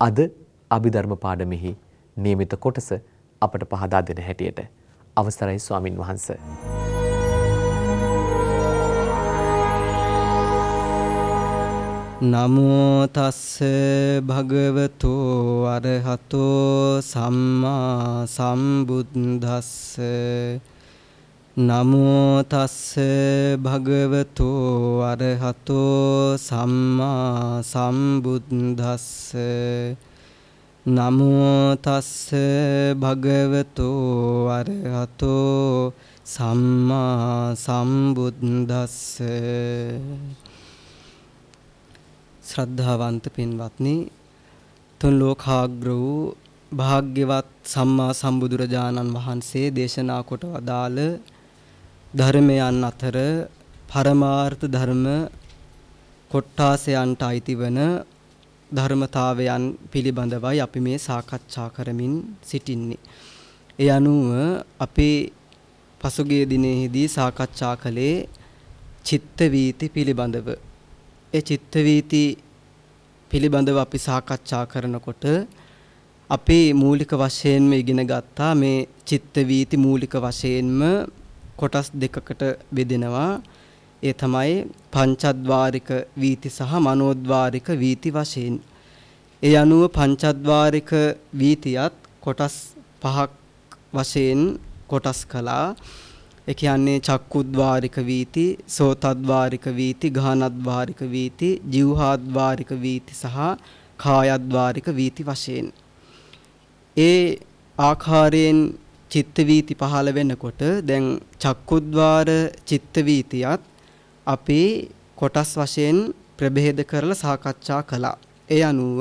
අද අභිධර්ම පාඩමෙහි නියමිත කොටස අපට පහදා දෙන හැටියට අවසරයි ස්වාමින් වහන්ස. නමෝ තස්ස භගවතු අරහතෝ සම්මා සම්බුද්දස්ස නමෝ තස්ස භගවතු අරහතෝ සම්මා සම්බුද්දස්ස. නමෝ තස්ස භගවතු අරහතෝ සම්මා සම්බුද්දස්ස. ශ්‍රද්ධාවන්ත පින්වත්නි තුන් ලෝකාග්‍ර වූ භාග්‍යවත් සම්මා සම්බුදුරජාණන් වහන්සේ දේශනා කොට වදාළ ධර්මයන් අතර පරමාර්ථ ධර්ම කොට්ටාසයන්ට අයිති වන ධර්මතාවයන් පිළිබඳවයි අපි මේ සාකච්ඡා කරමින් සිටින්නේ. ඒ අනුව අපේ පසුගිය දිනෙහිදී සාකච්ඡා කළේ චිත්ත වීති පිළිබඳව. ඒ චිත්ත වීති පිළිබඳව අපි සාකච්ඡා කරනකොට අපි මූලික වශයෙන්ම ඉගෙන ගත්තා මේ චිත්ත වීති මූලික වශයෙන්ම කොටස් දෙකකට බෙදෙනවා. ඒ තමයි පංචද්වාරික වීති සහ මනෝද්වාරික වීති වශයෙන්. ඒ අනුව පංචද්වාරික වීතියත් කොටස් පහක් වශයෙන් කොටස් කළා. ඒ කියන්නේ චක්කුද්වාරික වීති, සෝතද්වාරික වීති, ගානද්වාරික වීති, જીවහාද්වාරික වීති සහ කායද්වාරික වීති වශයෙන්. ඒ ආකාරයෙන් චිත්ත වීති පහළ වෙනකොට දැන් චක්කුද්්වාර චිත්ත වීතියත් අපි කොටස් වශයෙන් ප්‍රභේද කරලා සාකච්ඡා කළා. ඒ අනුව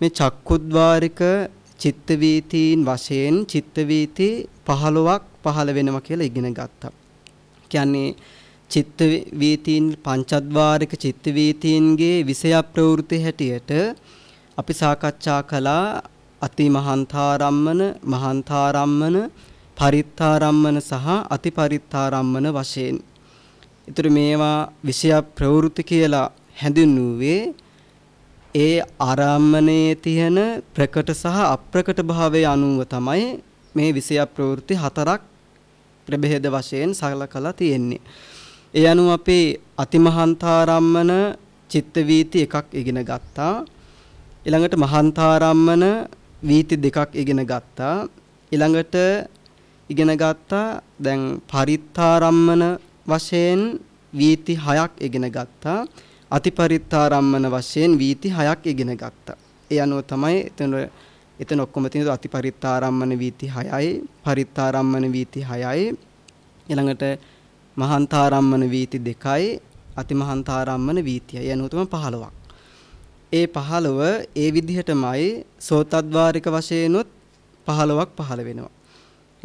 මේ චක්කුද්්වාරික චිත්ත වීතීන් වශයෙන් චිත්ත වීති 15ක් පහළ වෙනවා කියලා ඉගෙන ගත්තා. කියන්නේ චිත්ත වීතීන් පංචද්වාරික චිත්ත වීතීන්ගේ විෂය ප්‍රවෘත්ති හැටියට අපි සාකච්ඡා කළා අතිමහන්තාරම්මන මහන්තාරම්මන පරිත්තාරම්මන සහ අතිපරිත්තාරම්මන වශයෙන්. ඊතර මේවා විෂය ප්‍රවෘත්ති කියලා හැඳින්වුවේ ඒ ආරම්මණයේ තියෙන ප්‍රකට සහ අප්‍රකට භාවයේ අනුව තමයි මේ විෂය ප්‍රවෘත්ති හතරක් ප්‍රභේද වශයෙන් සලකලා තියෙන්නේ. ඒ අනුව අපේ අතිමහන්තාරම්මන චිත්ත වීති එකක් ඉගෙන ගත්තා. ඊළඟට මහන්තාරම්මන වීති දෙකක් ඉගෙන ගත්තා. ඊළඟට ඉගෙන ගත්තා දැන් පරිත්තාරම්මන වශයෙන් වීති හයක් ඉගෙන ගත්තා. අතිපරිත්තාරම්මන වශයෙන් වීති හයක් ඉගෙන ගත්තා. ඒ අනුව තමයි එතන එතන ඔක්කොම තියෙන අතිපරිත්තාරම්මන වීති 6යි පරිත්තාරම්මන වීති 6යි ඊළඟට මහන්තාරම්මන වීති 2යි අතිමහන්තාරම්මන වීතියයි. ඒ අනුව තමයි 15ක්. ඒ 15 ඒ විදිහටමයි සෝතද්වාරික වශයෙන්ුත් 15ක් පහළ වෙනවා.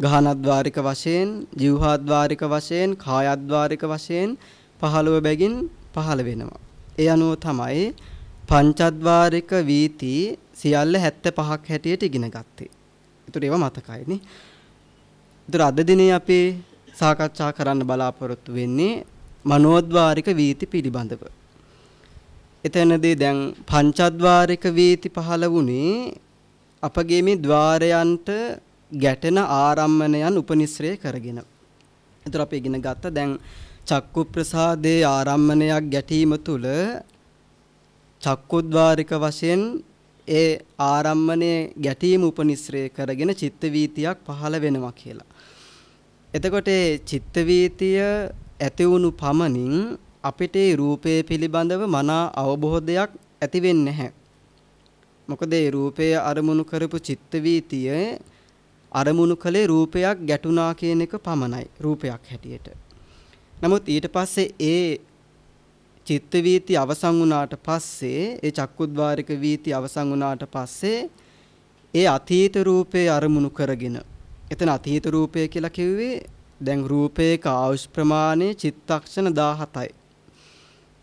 ගහනද්වාරික වශයෙන්, જીවහාද්වාරික වශයෙන්, කායද්වාරික වශයෙන් 15 බැගින් පහළ වෙනවා. ඒ අනුව තමයි පංචද්වාරික වීති සියල්ල 75ක් හැටියට ඉගෙන ගත්තේ. ඒතර ඒවා මතකයිනේ. ඒතර අද දිනේ අපි සාකච්ඡා කරන්න බලාපොරොත්තු වෙන්නේ මනෝද්වාරික වීති පිළිබඳව. එතනදී දැන් පංචද්වාරික වීති පහළ වුණේ අපගේ මේ ద్వාරයන්ට ගැටෙන ආරම්මණයන් උපනිශ්‍රය කරගෙන. ඒතර අපි ඉගෙන ගත්ත දැන් චක්කු ප්‍රසාදේ ආරම්මණයක් ගැටීම තුල චක්කුද්වාරික වශයෙන් ඒ ආරම්මණය ගැටීම උපනිශ්‍රේ කරගෙන චිත්ත වීතියක් පහළ වෙනවා කියලා. එතකොට චිත්ත වීතිය ඇති වුණු පමණින් අපිට රූපය පිළිබඳව මනා අවබෝධයක් ඇති වෙන්නේ නැහැ. මොකද ඒ රූපය අරමුණු කරපු චිත්ත වීතිය අරමුණු කළේ රූපයක් ගැටුණා කියන එක පමණයි රූපයක් හැටියට. නමුත් ඊට පස්සේ ඒ චිත්ත වීති අවසන් වුණාට පස්සේ ඒ චක්කුද්්වාරික වීති අවසන් වුණාට පස්සේ ඒ අතීත රූපේ අරමුණු කරගෙන එතන අතීත රූපය කියලා කිව්වේ දැන් රූපයක ආයුෂ් ප්‍රමාණය චිත්තක්ෂණ 17යි.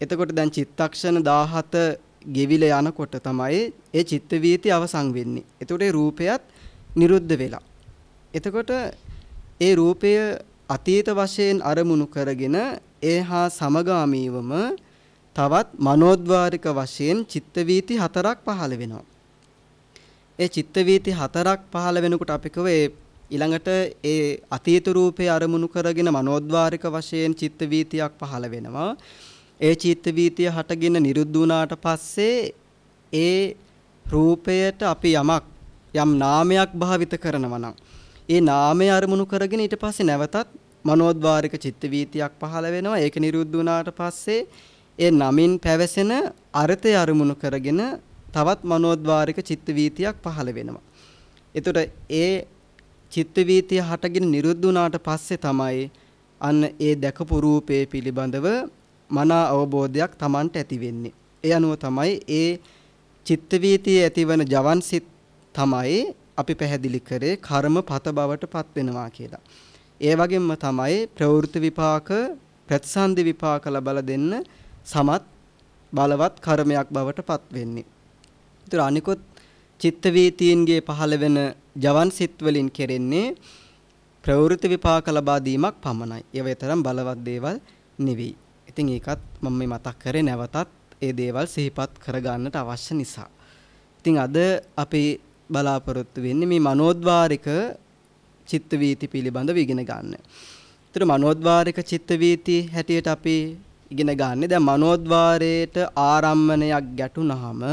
එතකොට දැන් චිත්තක්ෂණ 17 ගෙවිල යනකොට තමයි ඒ චිත්ත වීති අවසන් වෙන්නේ. එතකොට ඒ රූපයත් නිරුද්ධ වෙලා. එතකොට ඒ රූපය අතීත වශයෙන් අරමුණු කරගෙන ඒ හා සමගාමීවම තවත් මනෝද්වාරික වශයෙන් චිත්ත වීති හතරක් පහළ වෙනවා. ඒ චිත්ත වීති හතරක් පහළ වෙනකොට අපි කව ඊළඟට ඒ අතීත රූපේ අරමුණු කරගෙන මනෝද්වාරික වශයෙන් චිත්ත වීතියක් පහළ වෙනවා. ඒ චිත්ත වීතිය හටගෙන නිරුද්ධ වුණාට පස්සේ ඒ රූපයට අපි යමක් යම් නාමයක් භාවිත කරනවා නම් ඒ නාමය අරමුණු කරගෙන ඊට පස්සේ නැවතත් මනෝද්වාරික චිත්ත වීතියක් පහළ වෙනවා. ඒක නිරුද්ධ වුණාට පස්සේ ඒ නමින් පැවසෙන අර්ථය අරමුණු කරගෙන තවත් මනෝද්වාරික චිත්ත වීතියක් පහළ වෙනවා. එතකොට ඒ චිත්ත වීතිය හටගෙන නිරුද්ධ වුණාට පස්සේ තමයි අන්න ඒ දැකපු රූපේ පිළිබඳව මනා අවබෝධයක් Tamanට ඇති වෙන්නේ. ඒ අනුව තමයි ඒ චිත්ත වීතියේ ඇතිවන ජවන් සිත් තමයි අපි පැහැදිලි කරේ කර්ම පත බවට පත් වෙනවා කියලා. ඒ වගේම තමයි ප්‍රවෘත්ති විපාක ප්‍රතිසන්දි විපාක ලබලා දෙන්න සමත් බලවත් කර්මයක් බවට පත් වෙන්නේ. ඒතර අනිකොත් චිත්ත වීතීන්ගේ පහළ වෙන ජවන් සිත් වලින් කෙරෙන්නේ ප්‍රවෘත්ති විපාක ලබා දීමක් පමණයි. ඒවයි තරම් බලවත් දේවල් නෙවෙයි. ඉතින් ඒකත් මම මේ මතක් කරේ නැවතත් ඒ දේවල් සිහිපත් කරගන්නට අවශ්‍ය නිසා. ඉතින් අද අපි බලාපොරොත්තු වෙන්නේ මේ මනෝද්වාරික චිත්ත වීති පිළිබඳව ඉගෙන ගන්න. ඒතර මනෝද්වාරික චිත්ත වීති හැටියට අපි ඉගෙන ගන්න. දැන් මනෝද්වාරයට ආරම්මණයක් ගැටුනහම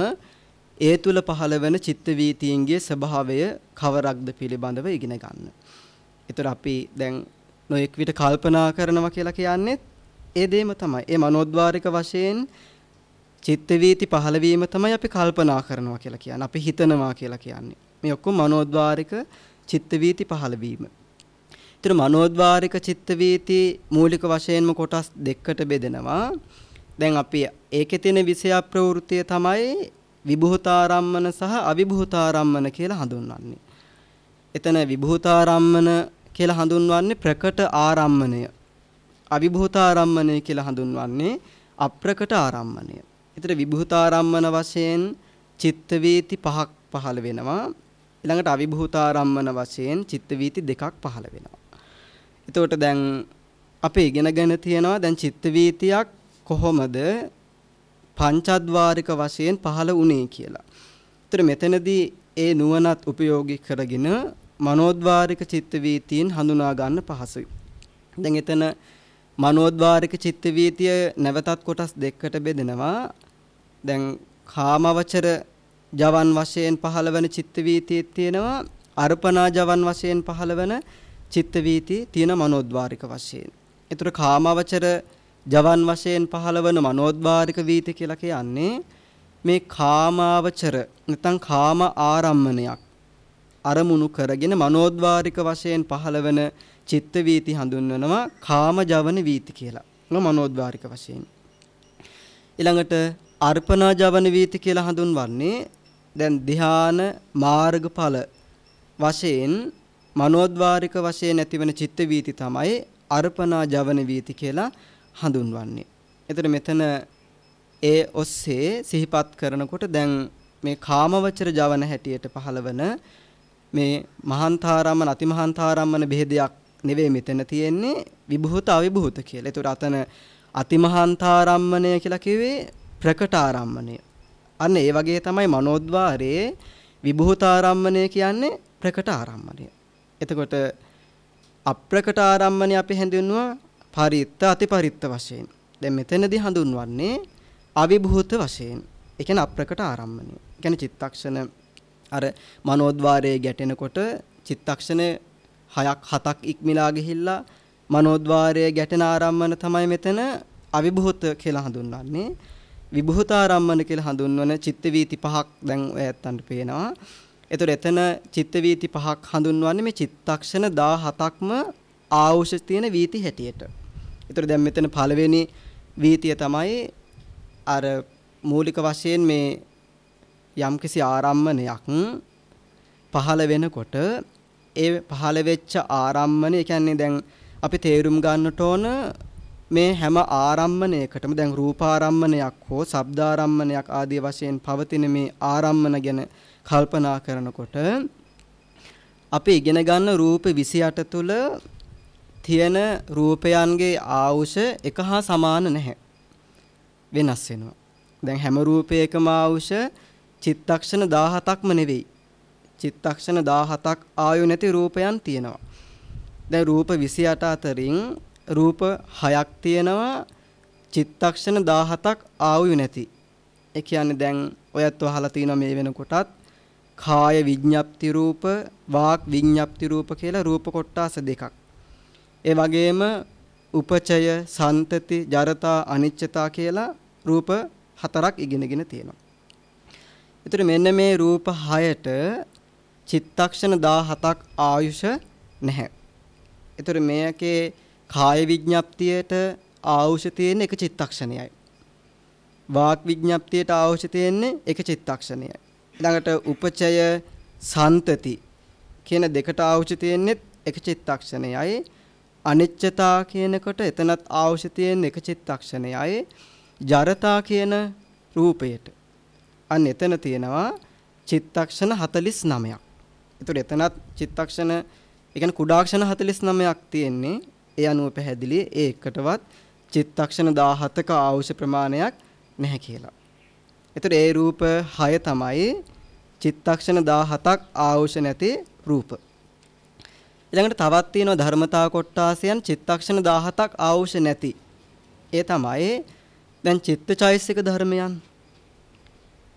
ඒ තුල පහළ වෙන චිත්ත වීතියන්ගේ ස්වභාවය කවරක්ද පිළිබඳව ඉගෙන ගන්න. ඒතර අපි දැන් නොඑක් විට කල්පනා කරනවා කියලා කියන්නේ ඒ දෙයම තමයි. ඒ මනෝද්වාරික වශයෙන් චිත්ත වීති පහළ වීම තමයි අපි කල්පනා කරනවා කියලා කියන්නේ. අපි හිතනවා කියලා කියන්නේ. මේ ඔක්කොම මනෝද්වාරික චිත්ත වීති පහළ වීම. ඒතර මනෝද්වාරික චිත්ත වීති මූලික වශයෙන්ම කොටස් දෙකකට බෙදෙනවා. දැන් අපි ඒකේ තියෙන විෂය ප්‍රවෘත්තිය තමයි විභූතාරම්මන සහ අවිභූතාරම්මන කියලා හඳුන්වන්නේ. එතන විභූතාරම්මන කියලා හඳුන්වන්නේ ප්‍රකට ආරම්මණය. අවිභූතාරම්මණය කියලා හඳුන්වන්නේ අප්‍රකට ආරම්මණය. ඒතර විභූතාරම්මන වශයෙන් චිත්ත වීති පහක් පහළ වෙනවා. ඊළඟට අවිභූතාරම්මන වශයෙන් චිත්ත වීති දෙකක් පහළ වෙනවා. එතකොට දැන් අපි ඉගෙනගෙන තියෙනවා දැන් චිත්ත වීතියක් කොහොමද පංචද්වාරික වශයෙන් පහළ වුණේ කියලා. ඒතර මෙතනදී ඒ නුවණත් උපයෝගී කරගෙන මනෝද්වාරික චිත්ත වීතීන් හඳුනා ගන්න පහසුයි. දැන් එතන මනෝද්වාරික චිත්ත වීතිය නැවතත් කොටස් දෙකකට බෙදෙනවා. දැන් කාමවචර ජවන් වශයෙන් පහළවන චිත්ත වීතියක් තියෙනවා. අර්පණා ජවන් වශයෙන් පහළවන චිත්ත වීති තියෙන මනෝද්වාරික වශයෙන්. ඒතර කාමවචර ජවන් වශයෙන් පහළවන මනෝද්වාරික වීති කියලා කියන්නේ මේ කාමාවචර නැත්නම් කාම ආරම්මණයක් අරමුණු කරගෙන මනෝද්වාරික වශයෙන් පහළවන චිත්ත වීති හඳුන්වනවා කාම ජවන වීති කියලා. මනෝද්වාරික වශයෙන්. ඊළඟට අර්පණා ජවන වීති කියලා හඳුන්වන්නේ දැන් ධ්‍යාන මාර්ගඵල වශයෙන් මනෝද්වාරික වශයෙන් ඇතිවන චිත්ත වීති තමයි අර්පණා ජවන වීති කියලා හඳුන්වන්නේ. එතකොට මෙතන ඒ ඔස්සේ සිහිපත් කරනකොට දැන් මේ කාමවචර ජවන හැටියට පහළවන මේ මහන්තාරම්මන අතිමහන්තාරම්මන බෙහෙදයක් නෙවෙයි මෙතන තියෙන්නේ විභූත අවිභූත කියලා. ඒතර අතන අතිමහන්තාරම්මණය කියලා කිව්වේ ප්‍රකට ආරම්මණය. අන්න ඒ වගේ තමයි මනෝද්වාරයේ විභූතාරම්මණය කියන්නේ ප්‍රකට ආරම්මණය. එතකොට අප්‍රකට ආරම්මණය අපි හැඳින්වුවා පරිත්ත අතිපරිත්ත වශයෙන්. දැන් මෙතනදී හඳුන්වන්නේ අවිභූත වශයෙන්. ඒ කියන්නේ අප්‍රකට ආරම්මණය. කියන්නේ චිත්තක්ෂණ අර මනෝද්වාරයේ ගැටෙනකොට චිත්තක්ෂණ 6ක් 7ක් ඉක්මලා ගිහිල්ලා මනෝද්වාරයේ ගැටෙන ආරම්මන තමයි මෙතන අවිභූත කියලා හඳුන්වන්නේ. විභූතාරම්මන කියලා හඳුන්වන චිත්ත වීති පහක් දැන් ඔය ඇත්තන්ට පේනවා. ඒතර එතන චිත්ත වීති පහක් හඳුන්වන්නේ මේ චිත්තක්ෂණ 17ක්ම ආවුෂ තියෙන වීති හැටියට. ඒතර දැන් මෙතන පළවෙනි වීතිය තමයි අර මූලික වශයෙන් මේ යම්කිසි ආරම්මණයක් පහළ වෙනකොට ඒ පහළ වෙච්ච ආරම්මණය කියන්නේ දැන් අපි තේරුම් ගන්නට ඕන මේ හැම ආරම්මණයකටම දැන් රූපාරම්මණයක් හෝ ශබ්දාරම්මණයක් ආදී වශයෙන් පවතින මේ ආරම්මන ගැන කල්පනා කරනකොට අපි ඉගෙන ගන්න රූප 28 තුල තියෙන රූපයන්ගේ ආවුෂ එක හා සමාන නැහැ. වෙනස් වෙනවා. දැන් හැම රූපයකම ආවුෂ චිත්තක්ෂණ 17ක්ම නෙවෙයි. චිත්තක්ෂණ 17ක් ආයු නැති රූපයන් තියෙනවා. දැන් රූප 28 අතරින් රූප 6ක් තියෙනවා චිත්තක්ෂණ 17ක් ආයු නැති. ඒ කියන්නේ දැන් ඔයත් අහලා තියෙනවා මේ වෙනකොටත් කාය විඤ්ඤාප්ති රූප, වාක් විඤ්ඤාප්ති රූප කියලා රූප කොටස් දෙකක්. ඒ වගේම උපචය, සන්තති, ජරතා, අනිච්චතා කියලා රූප හතරක් ඉගෙනගෙන තියෙනවා. ඒතර මෙන්න මේ රූප 6ට චිත්තක්ෂණ 17ක් ආයුෂ නැහැ. ඒතර මේකේ කාය විඥාප්තියට ආවුෂ තියෙන එක චිත්තක්ෂණයයි. වාක් විඥාප්තියට ආවුෂ තියෙන්නේ එක චිත්තක්ෂණයයි. ඊළඟට උපචය සන්තති කියන දෙකට ආවුෂ තියෙන්නේ එක චිත්තක්ෂණයයි. අනිච්චතා කියනකොට එතනත් ආවුෂ තියෙන එක චිත්තක්ෂණයයි. ජරතා කියන රූපයට අන්න එතන තියෙනවා චිත්තක්ෂණ 49ක්. ඒතර එතනත් චිත්තක්ෂණ ඒ කියන්නේ කුඩාක්ෂණ 49ක් තියෙන්නේ. ඒ අනුව පැහැදිලි ඒ එකටවත් චිත්තක්ෂණ 17ක ආවුෂ ප්‍රමාණයක් නැහැ කියලා. ඒතර ඒ රූප 6 තමයි චිත්තක්ෂණ 17ක් ආවුෂ නැති රූප. ඊළඟට තවත් තියෙනවා ධර්මතා කොටාසයන් චිත්තක්ෂණ 17ක් ආවුෂ නැති. ඒ තමයි දැන් චිත්තචෛසික ධර්මයන්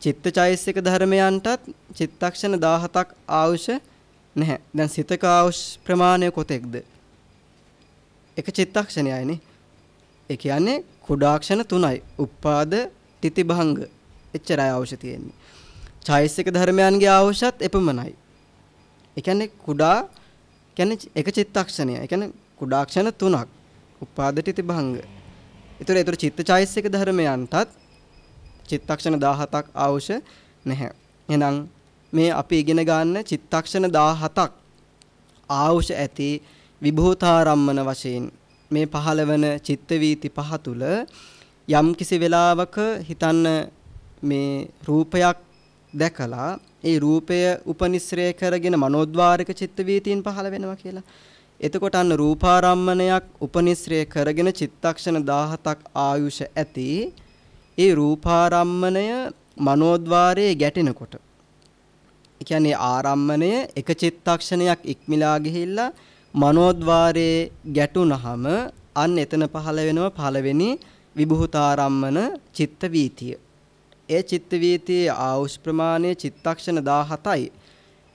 චිත්තචෛසික ධර්මයන්ටත් චිත්තක්ෂණ 17ක් ආවුෂ නැහැ. දැන් සිතක ආවුෂ ප්‍රමාණය කොතෙක්ද? එක චිත්තක්ෂණයයිනේ. ඒ කියන්නේ කුඩාක්ෂණ 3යි. උපාද තිතිභංග. එච්චරයි අවශ්‍ය තියෙන්නේ. චෛසික ධර්මයන්ගේ අවශ්‍යත් එපමණයි. ඒ කියන්නේ කුඩා කියන්නේ එක චිත්තක්ෂණය. ඒ කියන්නේ කුඩාක්ෂණ 3ක්. උපාද තිතිභංග. ඒතර ඒතර චිත්තචෛසික ධර්මයන්ටත් චිත්තක්ෂණ 17ක් අවශ්‍ය නැහැ. එහෙනම් මේ අපි ඉගෙන ගන්න චිත්තක්ෂණ 17ක් ආවුෂ ඇති විභූතාරම්මන වශයෙන් මේ පහළවන චිත්ත වීති පහ තුල යම් කිසි වෙලාවක හිතන්න මේ රූපයක් දැකලා ඒ රූපය උපනිශ්‍රය කරගෙන මනෝද්වාරික චිත්ත වීතීන් පහළ වෙනවා කියලා. එතකොට අන්න රූපාරම්මණයක් උපනිශ්‍රය කරගෙන චිත්තක්ෂණ 17ක් ආයුෂ ඇති ඒ රූපාරම්මණය මනෝද්වාරයේ ගැටෙනකොට ඒ කියන්නේ ආරම්මණය එක චිත්තක්ෂණයක් ඉක්මලා ගිහිල්ලා මනෝද්වාරයේ ගැටුනහම අන්න එතන පහළ වෙනවා පළවෙනි විභූතාරම්මන චිත්ත වීතිය. ඒ චිත්ත වීතියේ ආයුෂ් ප්‍රමාණය චිත්තක්ෂණ 17යි.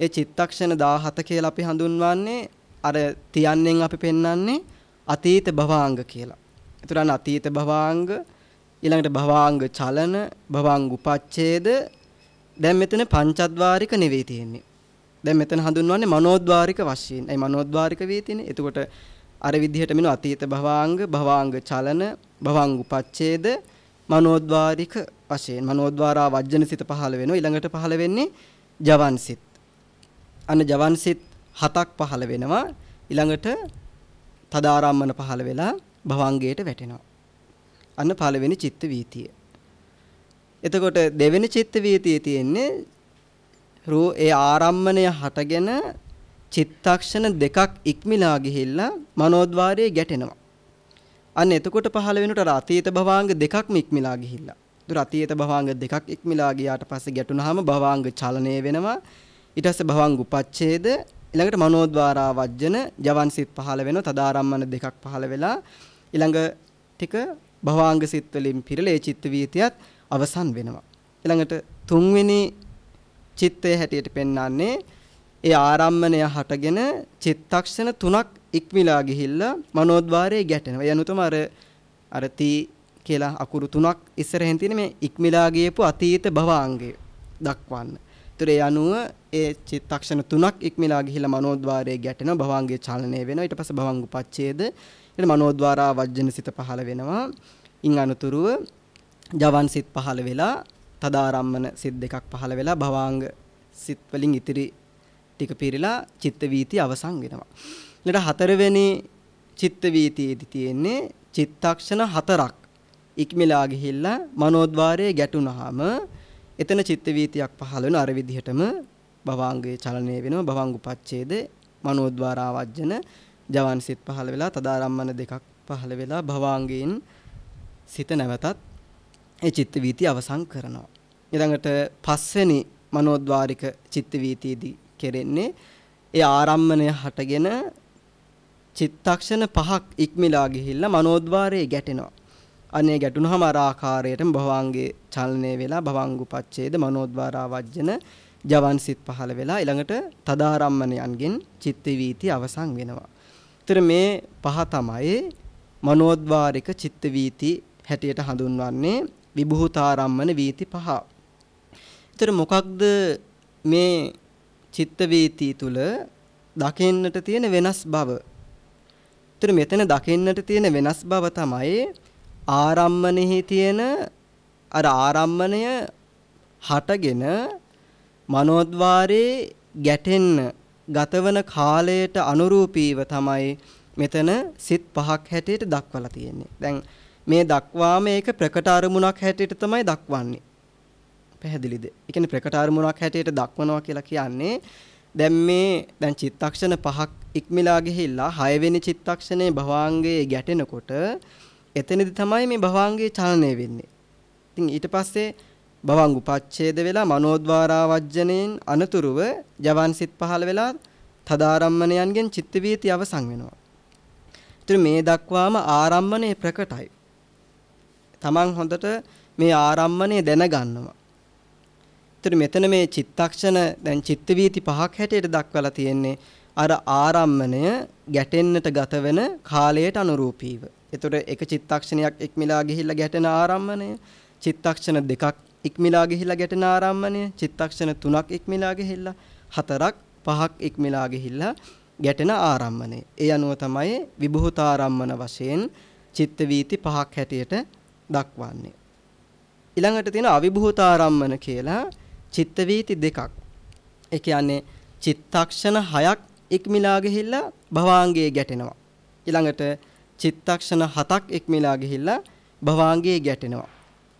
ඒ චිත්තක්ෂණ 17 කියලා අපි හඳුන්වන්නේ අර තියන්නෙන් අපි පෙන්වන්නේ අතීත භවාංග කියලා. ඒතරන් අතීත භවාංග ඊළඟට භවාංග චලන භවාංග උපච්ඡේද දැන් මෙතන පංචද්වාරික නෙවෙයි තියෙන්නේ. දැන් මෙතන හඳුන්වන්නේ මනෝද්වාරික වශයෙන්. ඒ මනෝද්වාරික වේතිනේ. එතකොට අර විදිහට මෙන්න අතීත භවාංග, භවාංග චලන, භවාංග උපච්ඡේද, මනෝද්වාරික වශයෙන් මනෝද්වාරා වජ්ජන සිත පහළ වෙනවා. ඊළඟට පහළ වෙන්නේ ජවන් සිත්. අන්න ජවන් සිත් හතක් පහළ වෙනවා. ඊළඟට තදාරම්මන පහළ වෙලා භවංගයට වැටෙනවා. අන්න පළවෙනි චිත්ත වීතිය. එතකොට දෙවෙනි චිත්ත වීතියේ තියෙන්නේ රූ ඒ ආරම්මණය හටගෙන චිත්තක්ෂණ දෙකක් ඉක්මලා ගිහිල්ලා මනෝද්වාරයේ ගැටෙනවා. අන්න එතකොට පහළ වෙනට අතීත භවාංග දෙකක්ම ඉක්මලා ගිහිල්ලා. ඒතර අතීත භවාංග දෙකක් ඉක්මලා ගියාට පස්සේ ගැටුනහම භවාංග චලනය වෙනවා. ඊට පස්සේ භවාංග උපච්ඡේද ඊළඟට මනෝද්වාරා වජ්ජන ජවන් සිත් පහළ වෙනවා. තදාරම්මන දෙකක් පහළ වෙලා ඊළඟ ටික භවාංග සිත් වලින් පිරලා ඒ චිත්ත වීතියත් අවසන් වෙනවා. ඊළඟට තුන්වෙනි චිත්තය හැටියට පෙන්වන්නේ ඒ ආරම්මණය හටගෙන චිත්තක්ෂණ තුනක් ඉක්මිලා ගිහිල්ලා මනෝද්වාරයේ ගැටෙනවා. ඒ අනුතම අර අර තී කියලා අකුරු තුනක් ඉස්සරහෙන් තියෙන මේ ඉක්මිලා ගියපු අතීත භවාංගය දක්වන්න. ඒතර ඒ අනුව ඒ චිත්තක්ෂණ තුනක් ඉක්මිලා ගිහිල්ලා මනෝද්වාරයේ ගැටෙනවා භවාංගයේ චලනය වෙනවා. ඊට පස්සේ භවංග උපච්ඡේද ඊට මනෝද්වාරා වජ්ජන සිත පහළ වෙනවා. ඉන් අනතුරුව ජවන් සිත් පහළ වෙලා තදාරම්මන සිත් දෙකක් පහළ වෙලා භවාංග සිත් වලින් ඉතිරි ටික පිරීලා චිත්ත වීති අවසන් වෙනවා. ඊට හතරවෙනි චිත්ත වීතියේදී තියෙන්නේ චිත්තක්ෂණ හතරක් ඉක්මලා ගිහිල්ලා මනෝද්වාරයේ ගැටුනහම එතන චිත්ත වීතියක් පහළ වෙන අර විදිහටම භවාංගයේ චලනය වෙනවා භවංග උපච්ඡේද මනෝද්වාරා වජ්ජන ජවන් සිත් පහළ වෙලා තදාරම්මන දෙකක් පහළ වෙලා භවාංගයෙන් සිත නැවතත් ඒ චිත්ත වීතිය අවසන් කරනවා ඊළඟට පස්වෙනි මනෝද්වාරික චිත්ත වීතියේදී කෙරෙන්නේ ඒ ආරම්මණය හටගෙන චිත්තක්ෂණ පහක් ඉක්මලා ගිහිල්ලා මනෝද්වාරයේ ගැටෙනවා. අනේ ගැටුනහම අර ආකාරයටම භවංගේ චලනය වෙලා භවංගුපච්ඡේද මනෝද්වාරා වජ්ජන ජවන් සිත් පහළ වෙලා ඊළඟට තදාරම්මණයන්ගෙන් චිත්ත වීති අවසන් වෙනවා. ඒතර මේ පහ තමයි මනෝද්වාරික චිත්ත වීති හැටියට හඳුන්වන්නේ විභූතාරම්මන වීති පහ. ඒතර මොකක්ද මේ චිත්ත වීති තුල දකින්නට තියෙන වෙනස් බව. ඒතර මෙතන දකින්නට තියෙන වෙනස් බව තමයි ආරම්මණෙහි තියෙන අර ආරම්මණය හටගෙන මනෝද්වාරේ ගැටෙන්න ගතවන කාලයට අනුරූපීව තමයි මෙතන සිත් පහක් හැටියට දක්වලා තියෙන්නේ. දැන් මේ දක්වාම ඒක ප්‍රකට අරමුණක් හැටියට තමයි දක්වන්නේ. පැහැදිලිද? ඒ කියන්නේ ප්‍රකට අරමුණක් හැටියට දක්වනවා කියලා කියන්නේ දැන් මේ දැන් චිත්තක්ෂණ පහක් ඉක්මලා ගිහිල්ලා 6 වෙනි චිත්තක්ෂණේ භවාංගයේ ගැටෙනකොට එතනදි තමයි මේ භවාංගයේ චලනය වෙන්නේ. ඉතින් ඊට පස්සේ භවංග උපච්ඡේද වෙලා මනෝද්වාරා වජ්ජණයෙන් අනතුරුව ජවන් සිත් පහළ වෙලා තදාරම්මණයන්ගෙන් චිත්ත වීති අවසන් වෙනවා. ඉතින් මේ දක්වාම ආරම්මණය ප්‍රකටයි. Taman හොඳට මේ ආරම්මණය දැනගන්නවා. ඉතින් මෙතන මේ චිත්තක්ෂණ දැන් චිත්ත වීති පහක් හැටියට දක්වලා තියෙන්නේ අර ආරම්මණය ගැටෙන්නට ගත වෙන කාලයට අනුරූපීව. එතකොට එක චිත්තක්ෂණයක් එක්මිලා ගිහිල්ලා ගැටෙන ආරම්මණය චිත්තක්ෂණ දෙකක් ඉක්මලා ගිහිල්ලා ගැටෙන ආරම්මණය චිත්තක්ෂණ තුනක් ඉක්මලා ගිහිල්ලා හතරක් පහක් ඉක්මලා ගිහිල්ලා ගැටෙන ආරම්මණය. ඒ අනුව තමයි විභූතාරම්මන වශයෙන් චිත්ත වීති පහක් හැටියට දක්වන්නේ. ඊළඟට තියෙන අවිභූතාරම්මන කියලා චිත්ත වීති දෙකක්. ඒ කියන්නේ චිත්තක්ෂණ හයක් ඉක්මලා ගිහිල්ලා භවාංගයේ ගැටෙනවා. ඊළඟට චිත්තක්ෂණ හතක් ඉක්මලා ගිහිල්ලා භවාංගයේ ගැටෙනවා.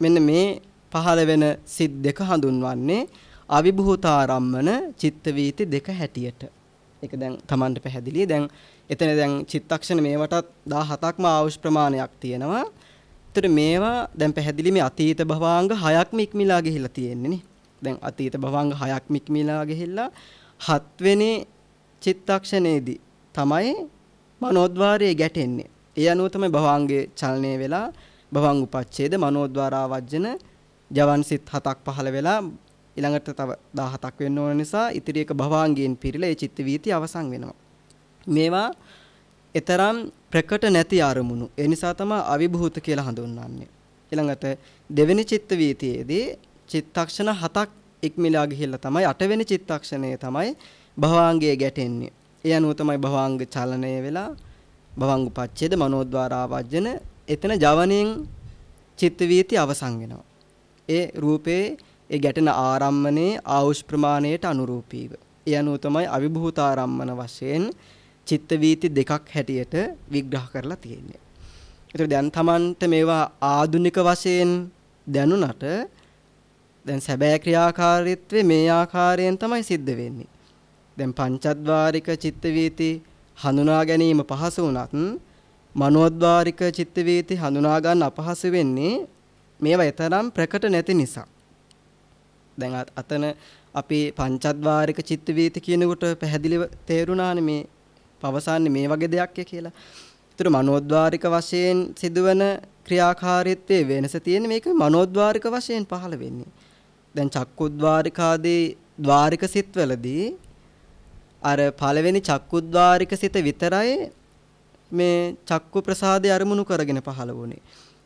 මෙන්න මේ පහළ වෙන සිත් දෙක හඳුන්වන්නේ අවිභූතාරම්මන චිත්ත වීති දෙක හැටියට. ඒක දැන් Tamanට පැහැදිලි. දැන් එතන දැන් චිත්තක්ෂණ මේවටත් 17ක්ම ආවුෂ් ප්‍රමාණයක් තියෙනවා. ඒතර මේවා දැන් පැහැදිලි මේ අතීත භවාංග 6ක්ම ඉක්මලා ගිහිල්ලා තියෙන්නේ නේ. දැන් අතීත භවාංග 6ක්ම ඉක්මලා ගිහිල්ලා 7 වෙනි චිත්තක්ෂණේදී තමයි මනෝද්වාරයේ ගැටෙන්නේ. ඒ අනුව තමයි භවාංගයේ චලනය වෙලා භවං උපච්ඡේද මනෝද්වාරා වජ්ජන ජවන් සිත් හතක් පහළ වෙලා ඊළඟට තව 17ක් වෙන්න ඕන නිසා ඉතිරි එක භවාංගයෙන් පිරීලා ඒ චිත්ත වීති අවසන් වෙනවා. මේවා ඊතරම් ප්‍රකට නැති අරමුණු. ඒ නිසා තමයි අවිභූත කියලා හඳුන්වන්නේ. ඊළඟට දෙවෙනි චිත්ත වීතියේදී චිත්තක්ෂණ හතක් ඉක්මලා ගිහිල්ලා තමයි අටවෙනි චිත්තක්ෂණය තමයි භවාංගයේ ගැටෙන්නේ. ඒ අනුව තමයි භවාංග චලනය වෙලා භවංග උපච්ඡේද මනෝද්වාරා වජ්ජන එතන ජවණයෙන් චිත්ත වීති අවසන් වෙනවා. ඒ රූපේ ඒ ගැටෙන ආරම්මනේ ආයුෂ් ප්‍රමාණයට අනුරූපීව. ඒ අනුව තමයි අවිභූතාරම්මන වශයෙන් චිත්ත වීති දෙකක් හැටියට විග්‍රහ කරලා තියෙන්නේ. ඒතර දැන් Tamanට මේවා ආදුනික වශයෙන් දැනුණට දැන් සැබෑ ක්‍රියාකාරීත්වය මේ ආකාරයෙන් තමයි සිද්ධ වෙන්නේ. දැන් පංචද්වාරික චිත්ත වීති හඳුනා ගැනීම පහසු වුණත් මනෝද්වාරික චිත්ත වීති හඳුනා ගන්න අපහසු වෙන්නේ මේවා ඊතරම් ප්‍රකට නැති නිසා. දැන් අතන අපි පංචද්වාරික චිත්ත වීති කියනකොට පැහැදිලිව තේරුණානේ මේ පවසන්නේ මේ වගේ දෙයක් කියලා. ඒතර මනෝද්වාරික වශයෙන් සිදුවන ක්‍රියාකාරීත්වයේ වෙනස තියෙන්නේ මේක මනෝද්වාරික වශයෙන් පහළ වෙන්නේ. දැන් චක්කුද්වාරිකාදී ద్వාරික සිත්වලදී අර පළවෙනි චක්කුද්්වාරික සිත විතරයි මේ චක්කු ප්‍රසාදය අරමුණු කරගෙන පහළ වුණේ.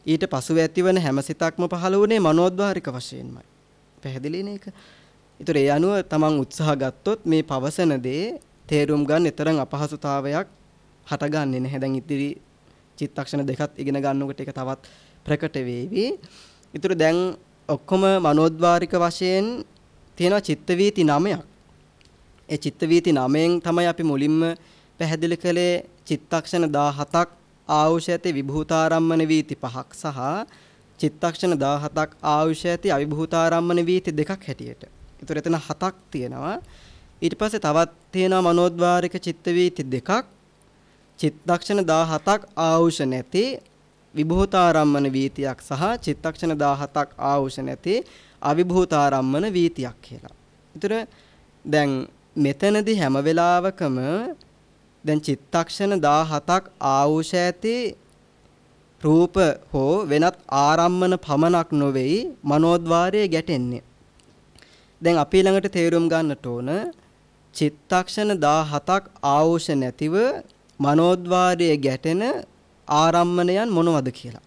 ඊට පසුව ඇතිවන හැම සිතක්ම පහළ වුණේ මනෝද්වාරික වශයෙන්මයි. පැහැදිලි නේක? ඒතර ඒ අනුව තමන් උත්සාහ ගත්තොත් මේ පවසන දේ තේරුම් ගන්න තරම් අපහසුතාවයක් හටගන්නේ නැහැ. දැන් ඉදිරි චිත්තක්ෂණ දෙකත් ඉගෙන ගන්නකොට ඒක තවත් ප්‍රකට වේවි. ඊටු දැන් ඔක්කොම මනෝද්වාරික වශයෙන් තියෙනවා චිත්ත වීති 9ක්. ඒ චිත්ත වීති 9න් තමයි අපි මුලින්ම පැහැදිලි කළේ චිත්තක්ෂණ 17ක් ආයුෂ ඇති විභූතාරම්මන වීති පහක් සහ චිත්තක්ෂණ 17ක් ආයුෂ ඇති අවිභූතාරම්මන වීති දෙකක් හැටියට. ඒතර එතන හතක් තියෙනවා. ඊට පස්සේ තවත් තියෙනවා මනෝද්වාරික චිත්ත වීති දෙකක්. චිත්තක්ෂණ 17ක් ආයුෂ නැති විභූතාරම්මන වීතියක් සහ චිත්තක්ෂණ 17ක් ආයුෂ නැති අවිභූතාරම්මන වීතියක් කියලා. ඒතර දැන් මෙතනදී හැම වෙලාවකම දැන් චිත්තක්ෂණ 17ක් ආවුෂ ඇති රූප හෝ වෙනත් ආරම්මන පමණක් නොවේයි මනෝද්වාරයේ ගැටෙන්නේ. දැන් අපි ළඟට තේරුම් ගන්නට ඕන චිත්තක්ෂණ 17ක් ආවුෂ නැතිව මනෝද්වාරයේ ගැටෙන ආරම්මණයන් මොනවද කියලා.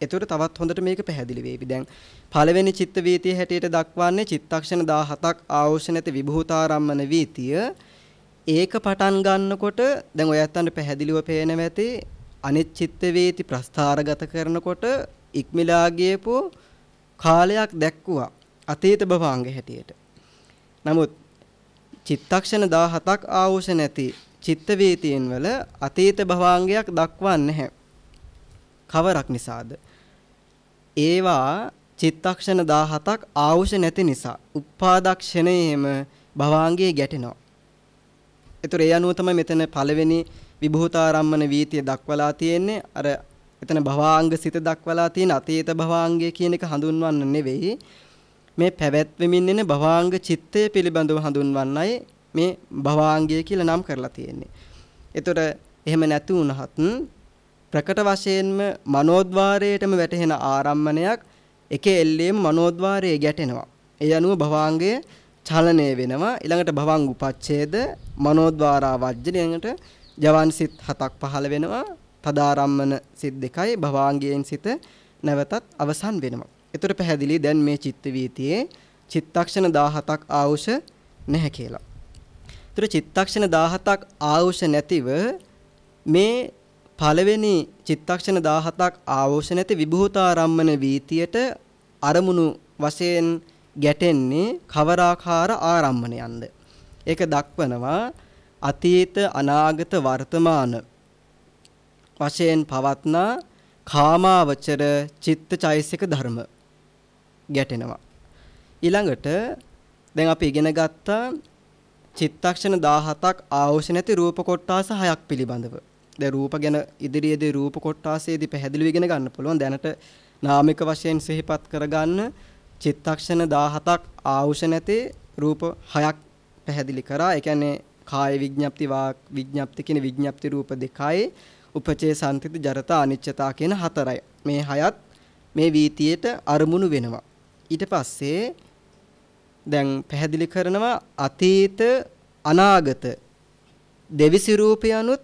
එතකොට තවත් හොඳට මේක පැහැදිලි වෙයි. දැන් පළවෙනි චිත්ත වීතිය හැටියට දක්වන්නේ චිත්තක්ෂණ 17ක් ආවෝෂ නැති විභූතාරම්මන වීතිය. ඒක පටන් ගන්නකොට දැන් ඔය ඇත්තන්ට පැහැදිලිව පේනවා ඇති අනිත් චිත්ත වීති ප්‍රස්ථාරගත කරනකොට ඉක්මිලා ගියපු කාලයක් දැක්කුවා අතීත භවාංග හැටියට. නමුත් චිත්තක්ෂණ 17ක් ආවෝෂ නැති චිත්ත වීතියෙන් වල අතීත භවාංගයක් දක්වන්නේ නැහැ. කවරක් නිසාද? ඒවා චිත්තක්ෂණ 17ක් ආවුෂ නැති නිසා උපාදක්ෂණයෙම භවාංගයේ ගැටෙනවා. ඒතර ඒ අනුව තමයි මෙතන පළවෙනි විභූතාරම්මන වීතිය දක්වලා තියෙන්නේ. අර එතන භවාංග සිත දක්වලා තියෙන අතීත භවාංගය කියන එක හඳුන්වන්න නෙවෙයි. මේ පැවැත්වෙමින් එන භවාංග චිත්තය පිළිබඳව හඳුන්වන්නයි මේ භවාංගය කියලා නම් කරලා තියෙන්නේ. ඒතර එහෙම නැති වුණහත් ප්‍රකට වශයෙන්ම මනෝද්වාරයේටම වැටහෙන ආරම්මණයක් එක එල්ලේම මනෝද්වාරයේ ගැටෙනවා. ඒ අනුව භවාංගය චලනය වෙනවා. ඊළඟට භවංග උපච්ඡේද මනෝද්වාරා වජ්ජන ඊළඟට ජවන් සිත් හතක් පහළ වෙනවා. තදාරම්මන සිත් දෙකයි භවාංගයෙන් සිත නැවතත් අවසන් වෙනවා. ඒතර පැහැදිලි දැන් මේ චිත්ත වීතියේ චිත්තක්ෂණ 17ක් ආවුෂ නැහැ කියලා. ඒතර චිත්තක්ෂණ 17ක් ආවුෂ නැතිව මේ පළවෙනි චිත්තක්ෂණ 17ක් ආවෝෂ නැති විභූතාරම්මන වීතියට අරමුණු වශයෙන් ගැටෙන්නේ කවරාකාර ආරම්මණයන්ද? ඒක දක්වනවා අතීත අනාගත වර්තමාන වශයෙන් පවත්නා කාමාවචර චිත්තචෛසික ධර්ම ගැටෙනවා. ඊළඟට දැන් අපි ඉගෙන ගත්තා චිත්තක්ෂණ 17ක් ආවෝෂ නැති රූප කොටාස 6ක් පිළිබඳව. දැන් රූප ගැන ඉදිරියේදී රූප කොටාසේදී පැහැදිලිව ඉගෙන ගන්න පුළුවන්. දැනට නාමික වශයෙන් සිහිපත් කරගන්න චිත්තක්ෂණ 17ක් ආවුෂ නැති රූප 6ක් පැහැදිලි කරා. ඒ කියන්නේ කාය විඥප්ති වාක් විඥප්ති කියන විඥප්ති රූප දෙකයි උපචේ සම්තිති ජරතා අනිච්චතා කියන හතරයි. මේ හයත් මේ වීතියට අරමුණු වෙනවා. ඊට පස්සේ දැන් පැහැදිලි කරනවා අතීත අනාගත දෙවිසි රූපයනුත්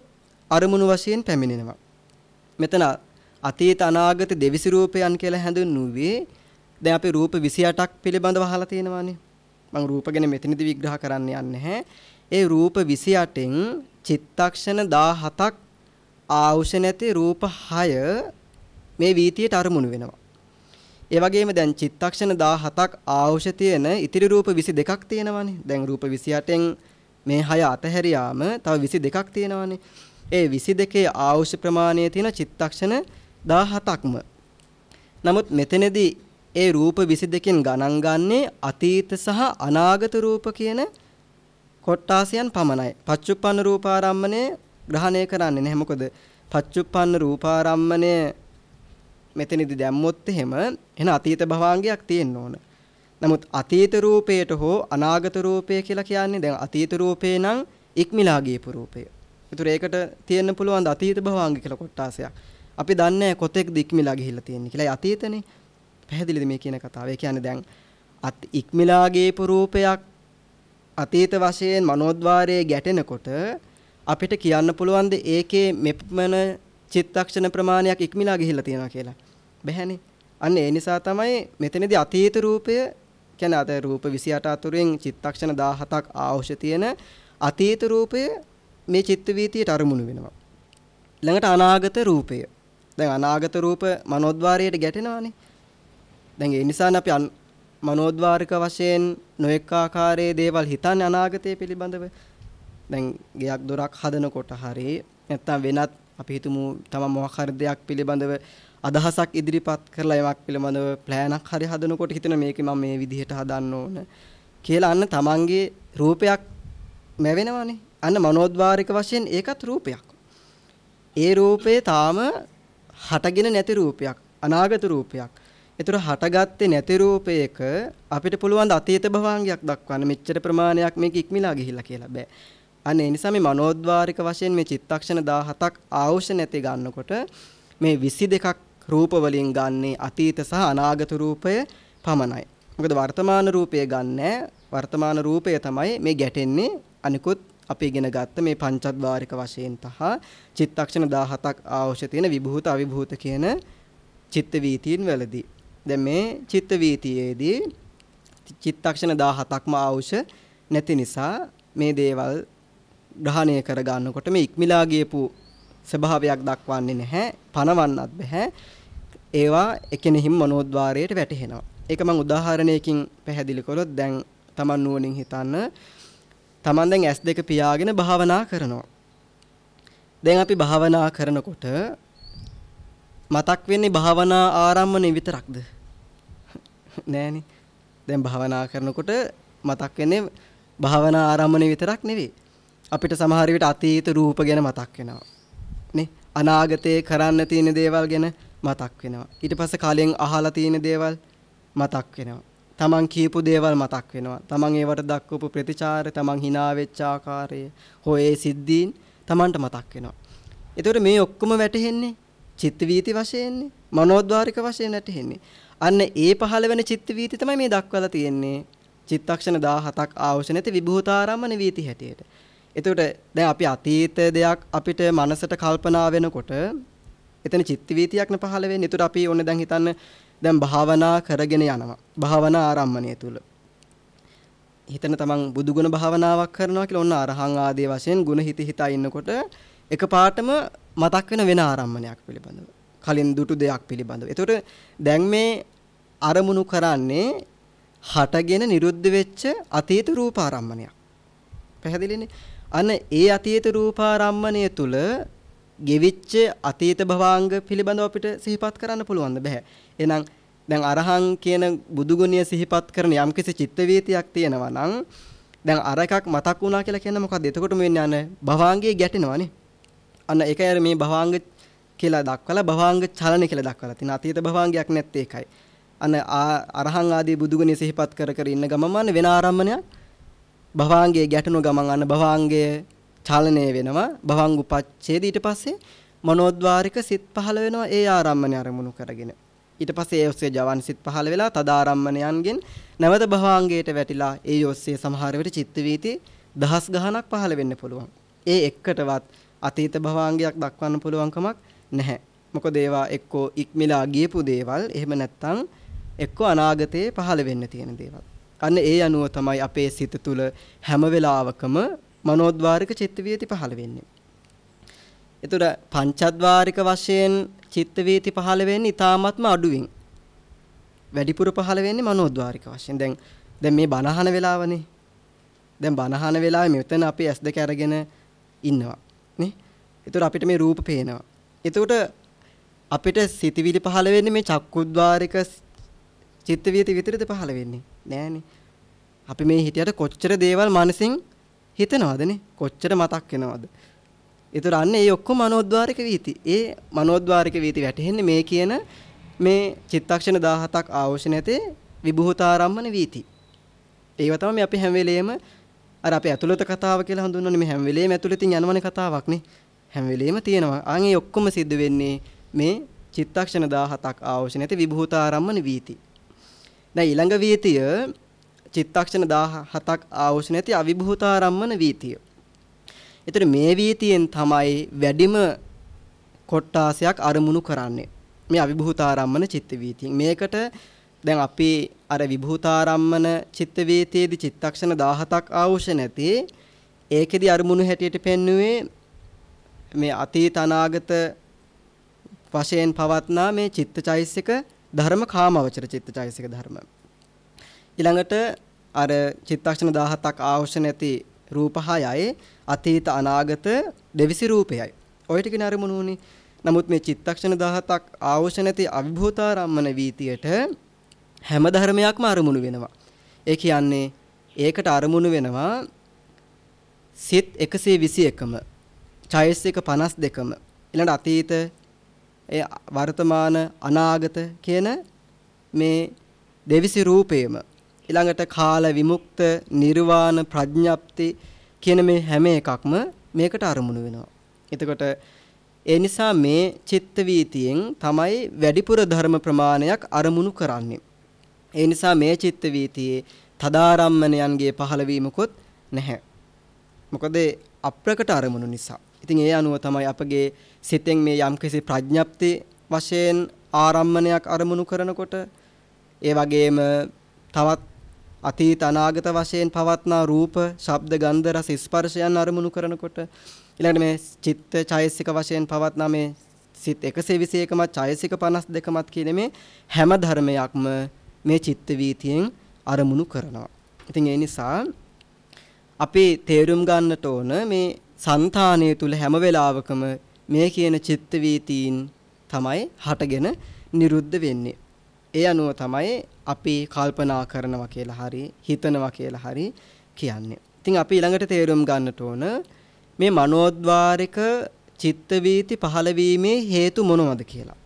අරමුණු වශයෙන් පැමිණෙනවා. මෙතන අතීත අනාගත දෙවිසි රූපයන් කියලා හැඳින්වුවේ දැන් අපි රූප 28ක් පිළිබඳව අහලා තියෙනවානේ. මම රූප ගැන මෙතනදී විග්‍රහ කරන්න යන්නේ නැහැ. ඒ රූප 28න් චිත්තක්ෂණ 17ක් ආවුෂ නැති රූප 6 මේ වීතියට අරමුණු වෙනවා. ඒ වගේම දැන් චිත්තක්ෂණ 17ක් ආවුෂ තියෙන ඉතිරි රූප 22ක් තියෙනවානේ. දැන් රූප 28න් මේ 6 අතහැරියාම තව 22ක් තියෙනවානේ. ඒ 22 ආවුෂ ප්‍රමාණය තියෙන චිත්තක්ෂණ 17ක්ම. නමුත් මෙතනදී ඒ රූප 22කින් ගණන් ගන්නේ අතීත සහ අනාගත රූප කියන කොට්ටාසයන් පමණයි. පච්චුප්පන්න රූපාරම්මණය ග්‍රහණය කරන්නේ නැහැ. මොකද පච්චුප්පන්න රූපාරම්මණය මෙතනදී දැම්මොත් එහෙම එන අතීත භවාංගයක් තියෙන්න ඕන. නමුත් අතීත රූපයට හෝ අනාගත රූපය කියලා කියන්නේ දැන් අතීත රූපේ නම් ඉක්මිලා ගියපු රූපය. ඒතර ඒකට තියෙන්න පුළුවන් අතීත භවාංග කියලා කොටාසයක්. අපි දන්නේ කොතෙක් දික්මිලා ගිහිල්ලා තියෙන්නේ කියලා. ඒ අතීතනේ. පැහැදිලිද මේ කියන කතාව? ඒ කියන්නේ දැන් අත් ඉක්මිලා ගේපු රූපයක් අතීත වශයෙන් මනෝද්වාරයේ ගැටෙනකොට අපිට කියන්න පුළුවන්ද ඒකේ මෙපමණ චිත්තක්ෂණ ප්‍රමාණයක් ඉක්මලා ගිහිල්ලා තියෙනවා කියලා. බැහැනේ. අන්න ඒ නිසා තමයි මෙතනදී අතීත රූපය කියන්නේ අත රූප 28 අතුරින් චිත්තක්ෂණ 17ක් අවශ්‍ය තියෙන අතීත රූපය මේ චිත්ත වීතියට අරමුණු වෙනවා. ළඟට අනාගත රූපය. දැන් අනාගත රූප මනෝද්වාරයට ගැටෙනවානේ. දැන් ඒ නිසානේ අපි මනෝද්වාරික වශයෙන් නොඑක ආකාරයේ දේවල් හිතන්නේ අනාගතය පිළිබඳව. දැන් ගයක් දොරක් හදනකොට හරි නැත්තම් වෙනත් අපි හිතමු තම මොකක් හරි දෙයක් පිළිබඳව අදහසක් ඉදිරිපත් කරලා යමක් පිළිබඳව ප්ලෑනක් හරි හදනකොට හිතන මේක මම මේ විදිහට හදන්න ඕන කියලා අන්න තමන්ගේ රූපයක් මැවෙනවනේ. අන්න මනෝද්වාරික වශයෙන් ඒකත් රූපයක්. ඒ රූපේ තාම හටගෙන නැති රූපයක්, අනාගත රූපයක්. ඒතර හටගත්තේ නැති රූපයක අපිට පුළුවන් අතීත භවාංගයක් දක්වන්න මෙච්චර ප්‍රමාණයක් මේක ඉක්මලා ගිහිල්ලා කියලා බෑ. අන්න ඒ නිසා මේ මනෝද්වාරික වශයෙන් මේ චිත්තක්ෂණ 17ක් ආවශ්‍ය නැති ගන්නකොට මේ 22ක් රූප වලින් ගන්නේ අතීත සහ අනාගත රූපය පමණයි. මොකද වර්තමාන රූපය ගන්නෑ වර්තමාන රූපය තමයි මේ ගැටෙන්නේ අනිකුත් අපි ඉගෙන ගත්ත මේ පංචද්වාරික වශයෙන් තහ චිත්තක්ෂණ 17ක් අවශ්‍ය තියෙන විභූත අවිභූත කියන චිත්ත වීතීන් වලදී. දැන් මේ චිත්ත වීතියේදී චිත්තක්ෂණ 17ක්ම අවශ්‍ය නැති නිසා මේ දේවල් ග්‍රහණය කර ගන්නකොට මේ ඉක්මිලා ගියපු ස්වභාවයක් දක්වන්නේ නැහැ පනවන්නත් බෑ ඒවා එකිනෙහිම මනෝද්වාරයට වැටහෙනවා. ඒක මම උදාහරණයකින් පැහැදිලි කළොත් දැන් Taman නුවණින් හිතන්න Taman දැන් S2 පියාගෙන භාවනා කරනවා. දැන් අපි භාවනා කරනකොට මතක් වෙන්නේ භාවනා ආරම්භනේ විතරක්ද? නෑනේ දැන් භාවනා කරනකොට මතක් වෙන්නේ භාවනා ආරම්භනේ විතරක් නෙවෙයි අපිට සමහර විට අතීත රූප ගැන මතක් වෙනවා. නේ? අනාගතේ කරන්න තියෙන දේවල් ගැන මතක් වෙනවා. ඊට පස්සේ කාලෙන් අහලා තියෙන දේවල් මතක් වෙනවා. තමන් කියපු දේවල් මතක් වෙනවා. තමන් ඒවට දක්වපු ප්‍රතිචාර, තමන් hina වෙච්ච ආකාරය, හොයේ සිද්ධීන් තමන්ට මතක් වෙනවා. ඒතකොට මේ ඔක්කොම වැටහෙන්නේ චිත්ත වීති වශයෙන්නේ, මනෝද්වාරික වශයෙන් වැටහෙන්නේ. අන්න ඒ පහළ වෙන චිත්ත වීති තමයි මේ දක්වලා තියෙන්නේ. චිත්තක්ෂණ 17ක් අවශ්‍ය නැති විභූතාරම්මන වීති හැටියට. එතකොට දැන් අපි අතීත දෙයක් අපිට මනසට කල්පනා වෙනකොට එතන චිත්ත වීතියක්න පහළ වෙන්නේ. එතකොට අපි ඕනේ දැන් හිතන්න දැන් භාවනා කරගෙන යනවා. භාවනා ආරම්භණය තුල. හිතන තමන් බුදුගුණ භාවනාවක් කරනවා කියලා ඔන්න අරහං ආදී වශයෙන් ಗುಣ හිත හිතා ඉන්නකොට එකපාරටම මතක් වෙන වෙන ආරම්භණයක් පිළිබඳව. කලින් දුටු දෙයක් පිළිබඳව. එතකොට දැන් මේ අරමුණු කරන්නේ හටගෙන නිරුද්ධ වෙච්ච අතීත රූප ආරම්භණයක්. පැහැදිලිනේ? අන්න ඒ අතීත රූපාරම්මණය තුල ගෙවිච්ච අතීත භවාංග පිළිබඳව අපිට සිහිපත් කරන්න පුළුවන්ද බෑ. එහෙනම් දැන් අරහං කියන බුදුගුණය සිහිපත් කරන යම්කිසි චිත්ත වීතියක් තියෙනවා නම් දැන් අර එකක් මතක් වුණා කියලා කියන්නේ මොකද්ද? එතකොට මෙන්නේ අන භවාංගයේ ගැටෙනවානේ. අන්න ඒකයි අර මේ භවාංග කියලා දක්වලා භවාංග චලන කියලා දක්වලා තියෙන අතීත භවාංගයක් නැත්තේ ඒකයි. අන්න අරහං ආදී බුදුගුණය සිහිපත් කර කර ඉන්න ගමම වෙන ආරම්මණයක් භවාංගයේ ගැටුණු ගමන් අන්න භවාංගය චලනය වෙනවා. භවංග උපච්ඡේද ඊට පස්සේ මනෝද්වාරික සිත් පහළ වෙනවා ඒ ආරම්මණය අරමුණු කරගෙන. ඊට පස්සේ ඒ ඔස්සේ ජවන් සිත් පහළ වෙලා තදාරම්මණයන්ගෙන් නැවත භවාංගයට වැටිලා ඒ ඔස්සේ සමහර විට චිත්ත වීති දහස් ගණනක් පහළ වෙන්න පුළුවන්. ඒ එක්කටවත් අතීත භවාංගයක් දක්වන්න පුළුවන් කමක් නැහැ. මොකද ඒවා එක්කෝ ඉක්මිලා ගියපු දේවල්. එහෙම නැත්නම් එක්කෝ අනාගතයේ පහළ වෙන්න තියෙන දේවල් අන්න ඒ අනුව තමයි අපේ සිත තුළ හැම වෙලාවකම මනෝද්වාරික චිත්ත වීති පහළ වෙන්නේ. ඒතර පංචද්වාරික වශයෙන් චිත්ත වීති පහළ වෙන්නේ ඊ타ත්ම අඩුවෙන්. වැඩිපුර පහළ වෙන්නේ මනෝද්වාරික වශයෙන්. දැන් දැන් මේ බනහන වෙලාවනේ. දැන් බනහන වෙලාවේ මෙතන අපි S2 අරගෙන ඉන්නවා. නේ? ඒතර අපිට මේ රූප පේනවා. එතකොට අපිට සිතවිලි පහළ වෙන්නේ මේ චක්කුද්්වාරික චිත්ත වීති විතරද පහළ වෙන්නේ? නෑනේ. අපි මේ හිටියට කොච්චර දේවල් මනසින් හිතනවදනේ? කොච්චර මතක් වෙනවද? ඒතර අන්න ඒ ඔක්කොම මනෝද්වාරික වීති ඒ මනෝද්වාරික වීති වැටෙන්නේ මේ කියන මේ චිත්තක්ෂණ 17ක් අවශ්‍ය නැතේ විභූතාරම්මන වීති ඒව තමයි අපි හැම වෙලේම අර අපේ ඇතුළත කතාව කියලා හඳුන්වන්නේ මේ හැම වෙලේම ඇතුළතින් යනවනේ කතාවක් නේ හැම වෙලේම තියෙනවා. අන් ඒ ඔක්කොම සිද්ධ වෙන්නේ මේ චිත්තක්ෂණ 17ක් අවශ්‍ය නැති විභූතාරම්මන වීති දැන් ඊළඟ වීතිය චිත්තක්ෂණ 17ක් ආවුෂ නැති අවිභූතාරම්මන වීතිය. ඒතර මේ වීතියෙන් තමයි වැඩිම කොට්ටාසයක් අරමුණු කරන්නේ. මේ අවිභූතාරම්මන චිත්ත වීතියෙන්. මේකට දැන් අපි අර විභූතාරම්මන චිත්ත වීතියේදී චිත්තක්ෂණ 17ක් ආවුෂ නැති ඒකෙදි අරමුණු හැටියට පෙන්වුවේ මේ අතීත අනාගත වශයෙන් පවත්නා මේ චිත්තචෛසික ධර්ම කාමවචර චිත්තචෛසික ධර්ම. ඊළඟට අර චිත්තක්ෂණ 17ක් ආවශ්‍ය නැති රූප 6යි අතීත අනාගත දෙවිසි රූපයයි. ඔය ටික නරමුණුනේ. නමුත් මේ චිත්තක්ෂණ 17ක් ආවශ්‍ය නැති අවිභූතාරම්මන වීතියට හැම ධර්මයක්ම අරමුණු වෙනවා. ඒ කියන්නේ ඒකට අරමුණු වෙනවා සිත් 121ම චෛසික 52ම ඊළඟ අතීත ඒ වර්තමාන අනාගත කියන මේ දෙවිසි රූපේම ඊළඟට කාල විමුක්ත නිර්වාණ ප්‍රඥප්ති කියන මේ හැම එකක්ම මේකට අරමුණු වෙනවා. එතකොට ඒ නිසා මේ චිත්ත වීතියෙන් තමයි වැඩිපුර ධර්ම ප්‍රමාණයක් අරමුණු කරන්නේ. ඒ නිසා මේ චිත්ත වීතියේ තදාරම්මණයන්ගේ පහළවීමකොත් නැහැ. මොකද අප්‍රකට අරමුණු නිසා. ඉතින් ඒ අනුව තමයි අපගේ සිතෙන් මේ යම්කිසි ප්‍රඥප්ති වශයෙන් ආරම්මණයක් අරමුණු කරනකොට ඒ වගේම තවත් අතීත අනාගත වශයෙන් පවත්නා රූප, ශබ්ද, ගන්ධ, රස, ස්පර්ශයන් අරමුණු කරනකොට ඊළඟට මේ චිත්ත චෛසික වශයෙන් පවත්නා මේ සිත් 121මත් චෛසික 52මත් කියන මේ හැම ධර්මයක්ම මේ චිත්ත වීතියෙන් අරමුණු කරනවා. ඉතින් ඒ නිසා අපි තේරුම් ගන්නට ඕන මේ సంతානය තුල හැම වෙලාවකම මේ කියන චිත්ත වීතීන් තමයි හටගෙන නිරුද්ධ වෙන්නේ. ඒ අනුව තමයි අපි කල්පනා කරනවා කියලා හරි හිතනවා කියලා හරි කියන්නේ. ඉතින් අපි ඊළඟට තේරුම් ගන්නට ඕන මේ මනෝද්වාරික චිත්ත වීති පහළ වීමේ හේතු මොනවද කියලා.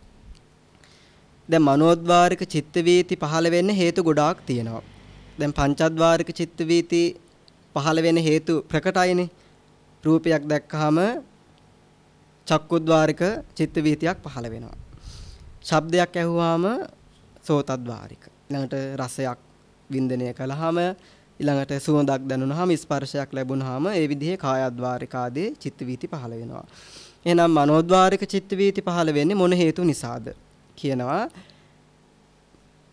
දැන් මනෝද්වාරික චිත්ත වීති පහළ වෙන්න හේතු ගොඩාක් තියෙනවා. දැන් පංචද්වාරික චිත්ත වීති පහළ වෙන හේතු ප්‍රකටයිනේ. රූපයක් දැක්කහම චක්කුද්වාරික චිත්ත වීතියක් පහළ වෙනවා. ශබ්දයක් ඇහුවාම සෝතද්වාරික. ඊළඟට රසයක් වින්දනය කළාම ඊළඟට සුවඳක් දැනුණාම ස්පර්ශයක් ලැබුණාම ඒ විදිහේ කායද්වාරික ආදී චිත්ත වීති පහළ වෙනවා. එහෙනම් මනෝද්වාරික චිත්ත වීති පහළ වෙන්නේ මොන හේතු නිසාද කියනවා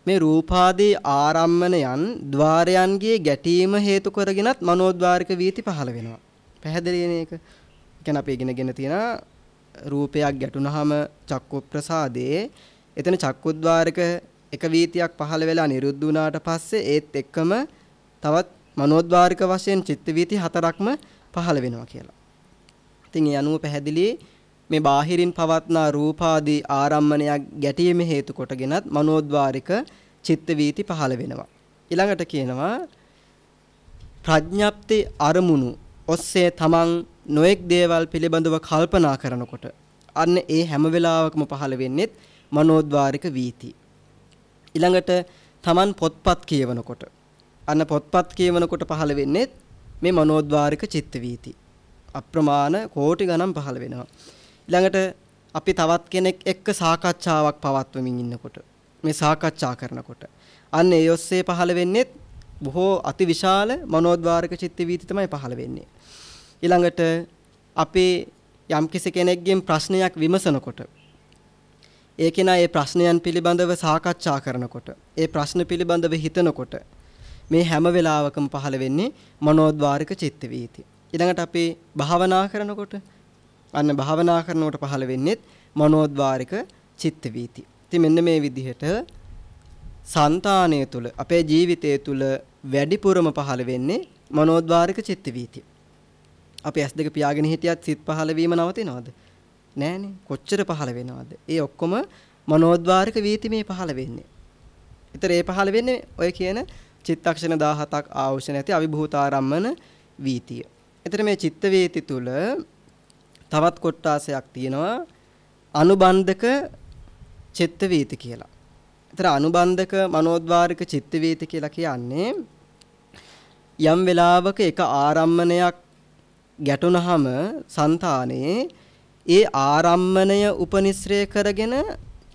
මේ රූපාදී ආරම්මණයන් ద్వාරයන්ගේ ගැටීම හේතු කරගෙනත් මනෝද්වාරික වීති පහළ වෙනවා. පැහැදිලිනේ ඒක. කියන අපි ඉගෙනගෙන තියෙන රූපයක් ගැටුනහම චක්කු ප්‍රසාදේ එතන චක්කුද්්වාරක එක වීතියක් පහළ වෙලා නිරුද්ධ වුණාට පස්සේ ඒත් එක්කම තවත් මනෝද්වාරික වශයෙන් චිත්ත වීති හතරක්ම පහළ වෙනවා කියලා. ඉතින් ඒ අනුව පැහැදිලි මේ බාහිරින් පවත්නා රූපාදී ආරම්මණයක් ගැටීම හේතු කොටගෙනත් මනෝද්වාරික චිත්ත වීති පහළ වෙනවා. ඊළඟට කියනවා ප්‍රඥප්ති අරමුණු ඔස්සේ තමන් නොඑක් දේවල් පිළිබඳව කල්පනා කරනකොට අන්න ඒ හැම වෙලාවකම පහළ වෙන්නේ මනෝද්වාරික වීති. ඊළඟට තමන් පොත්පත් කියවනකොට අන්න පොත්පත් කියවනකොට පහළ වෙන්නේ මේ මනෝද්වාරික චිත්ත වීති. අප්‍රමාණ කෝටි ගණන් පහළ වෙනවා. ඊළඟට අපි තවත් කෙනෙක් එක්ක සාකච්ඡාවක් පවත්වමින් ඉන්නකොට මේ සාකච්ඡා කරනකොට අන්න ඒ ඔස්සේ පහළ වෙන්නේ බොහෝ අතිවිශාල මනෝද්වාරක චිත්ත වීති තමයි පහළ වෙන්නේ. ඊළඟට අපේ යම්කිසි කෙනෙක්ගෙන් ප්‍රශ්නයක් විමසනකොට ඒ කෙනා ඒ ප්‍රශ්නයන් පිළිබඳව සාකච්ඡා කරනකොට ඒ ප්‍රශ්න පිළිබඳව හිතනකොට මේ හැම වෙලාවකම පහළ වෙන්නේ මනෝද්වාරික චිත්ත වීති. ඊළඟට අපි භාවනා කරනකොට අන්න භාවනා කරනකොට පහළ වෙන්නේ මනෝද්වාරික චිත්ත වීති. ඉතින් මෙන්න මේ විදිහට సంతානය තුල අපේ ජීවිතය තුල වැඩිපුරම පහළ වෙන්නේ මනෝද්වාරික චිත්ත වීති. අපි S2 පියාගෙන හිටියත් සිත් පහළ වීම නවතිනවද? නෑනේ. කොච්චර පහළ වෙනවද? ඒ ඔක්කොම මනෝද්වාරික වීතිමේ පහළ වෙන්නේ. ඊතර ඒ පහළ වෙන්නේ ඔය කියන චිත්තක්ෂණ 17ක් ආවශ්‍ය නැති අවිභූතාරම්මන වීතිය. ඊතර මේ චිත්ත වේති තුල තවත් කොටාසයක් තියෙනවා අනුබන්ධක චිත්ත වේති කියලා. ඊතර අනුබන්ධක මනෝද්වාරික චිත්ත වේති කියලා කියන්නේ යම් වෙලාවක එක ආරම්මණයක් ගැටුණහම సంతානේ ඒ ආරම්මණය උපනිශ්‍රය කරගෙන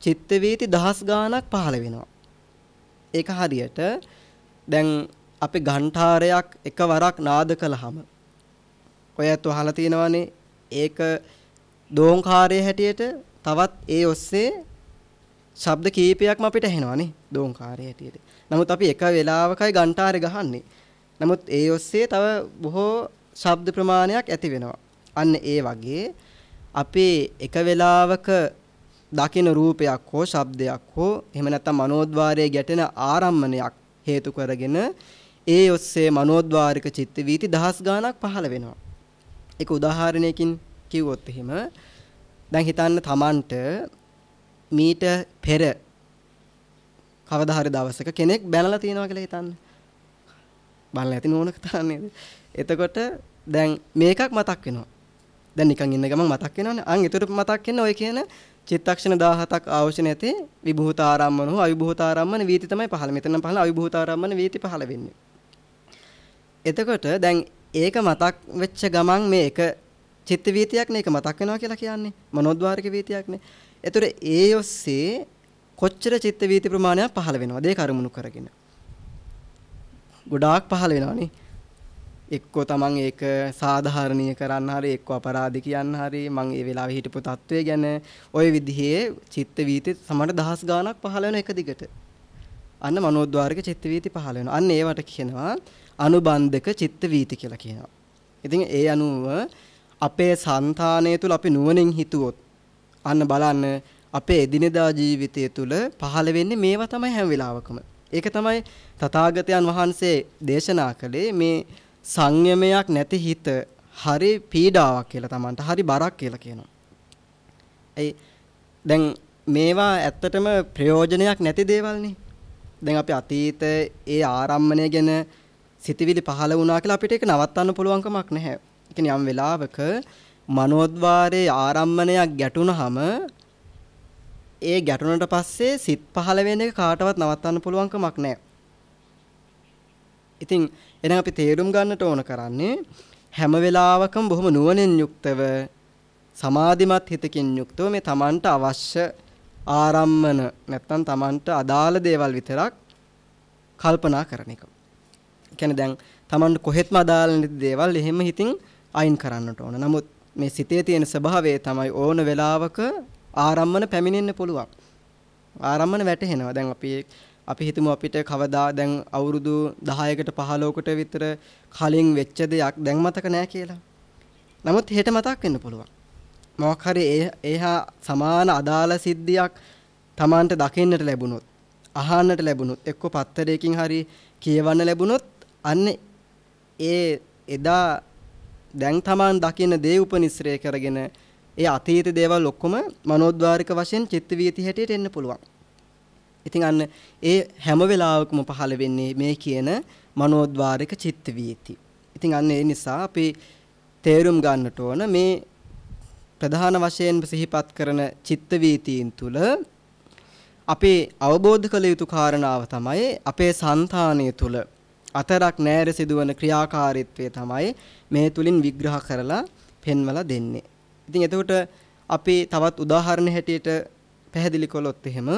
චිත්ත වේති දහස් ගාණක් පහළ වෙනවා. ඒක හරියට දැන් අපි ඝණ්ඨාරයක් එකවරක් නාද කළාම ඔයත් අහලා තියෙනවානේ ඒක දෝංකාරයේ හැටියට තවත් ඒ ඔස්සේ ශබ්ද කීපයක්ම අපිට ඇහෙනවානේ දෝංකාරයේ හැටියට. නමුත් අපි එක වෙලාවකයි ඝණ්ඨාරේ ගහන්නේ. නමුත් ඒ ඔස්සේ තව බොහෝ ශබ්ද ප්‍රමාණයක් ඇති වෙනවා. අන්න ඒ වගේ අපේ එක වෙලාවක දකින රූපයක් හෝ ශබ්දයක් හෝ එහෙම නැත්නම් මනෝද්වාරයේ ගැටෙන ආරම්මණයක් හේතු කරගෙන ඒ ඔස්සේ මනෝද්වාරික චිත්ත වීති දහස් ගාණක් පහළ වෙනවා. ඒක උදාහරණයකින් කිව්වොත් එහෙම දැන් හිතන්න Tamanට මීට පෙර කවදා හරි දවසක කෙනෙක් බැනලා තියෙනවා කියලා හිතන්න. බලලා ඇති නෝනක තරන්නේ. එතකොට දැන් මේකක් මතක් වෙනවා. දැන් නිකන් ඉන්න ගමන් මතක් වෙනවනේ. අන් ඒතර මතක් වෙන ඔය කියන චිත්තක්ෂණ 17ක් අවශ්‍ය නැති විභූත ආරම්මන හෝ අවිභූත ආරම්මන වීති තමයි පහළ. මෙතන පහළ අවිභූත ආරම්මන වීති පහළ වෙන්නේ. එතකොට දැන් ඒක මතක් වෙච්ච ගමන් මේ එක චිත්ත වීතියක් නේ ඒක මතක් වෙනවා කියලා කියන්නේ. මනෝද්වාරික වීතියක් නේ. ඒතර ඒ ඔස්සේ කොච්චර චිත්ත වීති ප්‍රමාණයක් පහළ වෙනවද ඒ කරුණු කරගෙන. ගොඩාක් පහළ වෙනවනේ. එක්කෝ තමන් ඒක සාධාරණීය කරන්න හරි එක්කෝ අපරාධ කියන්න හරි මම ඒ වෙලාවේ හිටපු තත්වය ගැන ওই විදිහේ චිත්ත වීති සමහර දහස් ගාණක් පහළ වෙන එක දිගට. අන්න මනෝද්වාරික චිත්ත වීති පහළ වෙනවා. අන්න ඒවට කියනවා අනුබන්ධක චිත්ත වීති කියලා කියනවා. ඉතින් ඒ අනුව අපේ సంతානය තුල අපි නුවණින් හිතුවොත් අන්න බලන්න අපේ එදිනෙදා ජීවිතය තුල පහළ වෙන්නේ මේවා තමයි හැම වෙලාවකම. ඒක තමයි තථාගතයන් වහන්සේ දේශනා කළේ මේ සංයමයක් නැති හිත හරි පීඩාවක් කියලා Tamanට හරි බරක් කියලා කියනවා. ඒ දැන් මේවා ඇත්තටම ප්‍රයෝජනයක් නැති දේවල්නේ. දැන් අපි අතීත ඒ ආරම්මණය ගැන සිතවිලි පහළ වුණා කියලා අපිට ඒක නවත්තන්න පුළුවන් කමක් නැහැ. ඒ කියන්නේ යම් වෙලාවක මනෝද්වාරයේ ආරම්මණයක් ගැටුණාම ඒ ගැටුණට පස්සේ සිත් පහළ වෙන එක කාටවත් නවත්තන්න පුළුවන් කමක් නැහැ. ඉතින් එහෙනම් අපි තේරුම් ගන්නට ඕන කරන්නේ හැම වෙලාවකම බොහොම නුවණින් යුක්තව සමාධිමත් හිතකින් යුක්තව මේ Tamanට අවශ්‍ය ආරම්මන නැත්තම් Tamanට අදාළ දේවල් විතරක් කල්පනා කරන එක. කියන්නේ දැන් Tamanට කොහෙත්ම අදාළ නැති දේවල් එහෙම හිතින් අයින් කරන්නට ඕන. නමුත් මේ සිතේ තියෙන ස්වභාවය තමයි ඕන වෙලාවක ආරම්මන පැමිණෙන්න පුළුවන්. ආරම්මන වැටහෙනවා. දැන් අපි අපි හිතමු අපිට කවදා දැන් අවුරුදු 10කට 15කට විතර කලින් වෙච්ච දෙයක් දැන් මතක නෑ කියලා. නමුත් හෙට මතක් වෙන්න පුළුවන්. මොකක් හරි ඒහා සමාන අදාළ සිද්ධියක් Tamanට දකින්නට ලැබුණොත්, අහන්නට ලැබුණොත්, එක්ක පත්තරයකින් හරි කියවන්න ලැබුණොත් අන්න ඒ එදා දැන් Taman දකින්න දේ උපනිශ්‍රය කරගෙන ඒ අතීත දේවල් ඔක්කොම මනෝද්වාරික වශයෙන් චිත්ත වීති හැටියට එන්න පුළුවන්. ඉතින් අන්න ඒ හැම වෙලාවකම පහළ වෙන්නේ මේ කියන මනෝද්වාරික චිත්ත වීති. ඉතින් අන්න ඒ නිසා අපි තේරුම් ගන්නට ඕන මේ ප්‍රධාන වශයෙන් සිහිපත් කරන චිත්ත වීතීන් තුල අපේ අවබෝධ කළ යුතු කාරණාව තමයි අපේ సంతානය තුල අතරක් නෑර සිදුවන ක්‍රියාකාරීත්වය තමයි මේ තුලින් විග්‍රහ කරලා පෙන්වලා දෙන්නේ. ඉතින් එතකොට අපි තවත් උදාහරණ හැටියට පැහැදිලි කළොත් එහෙම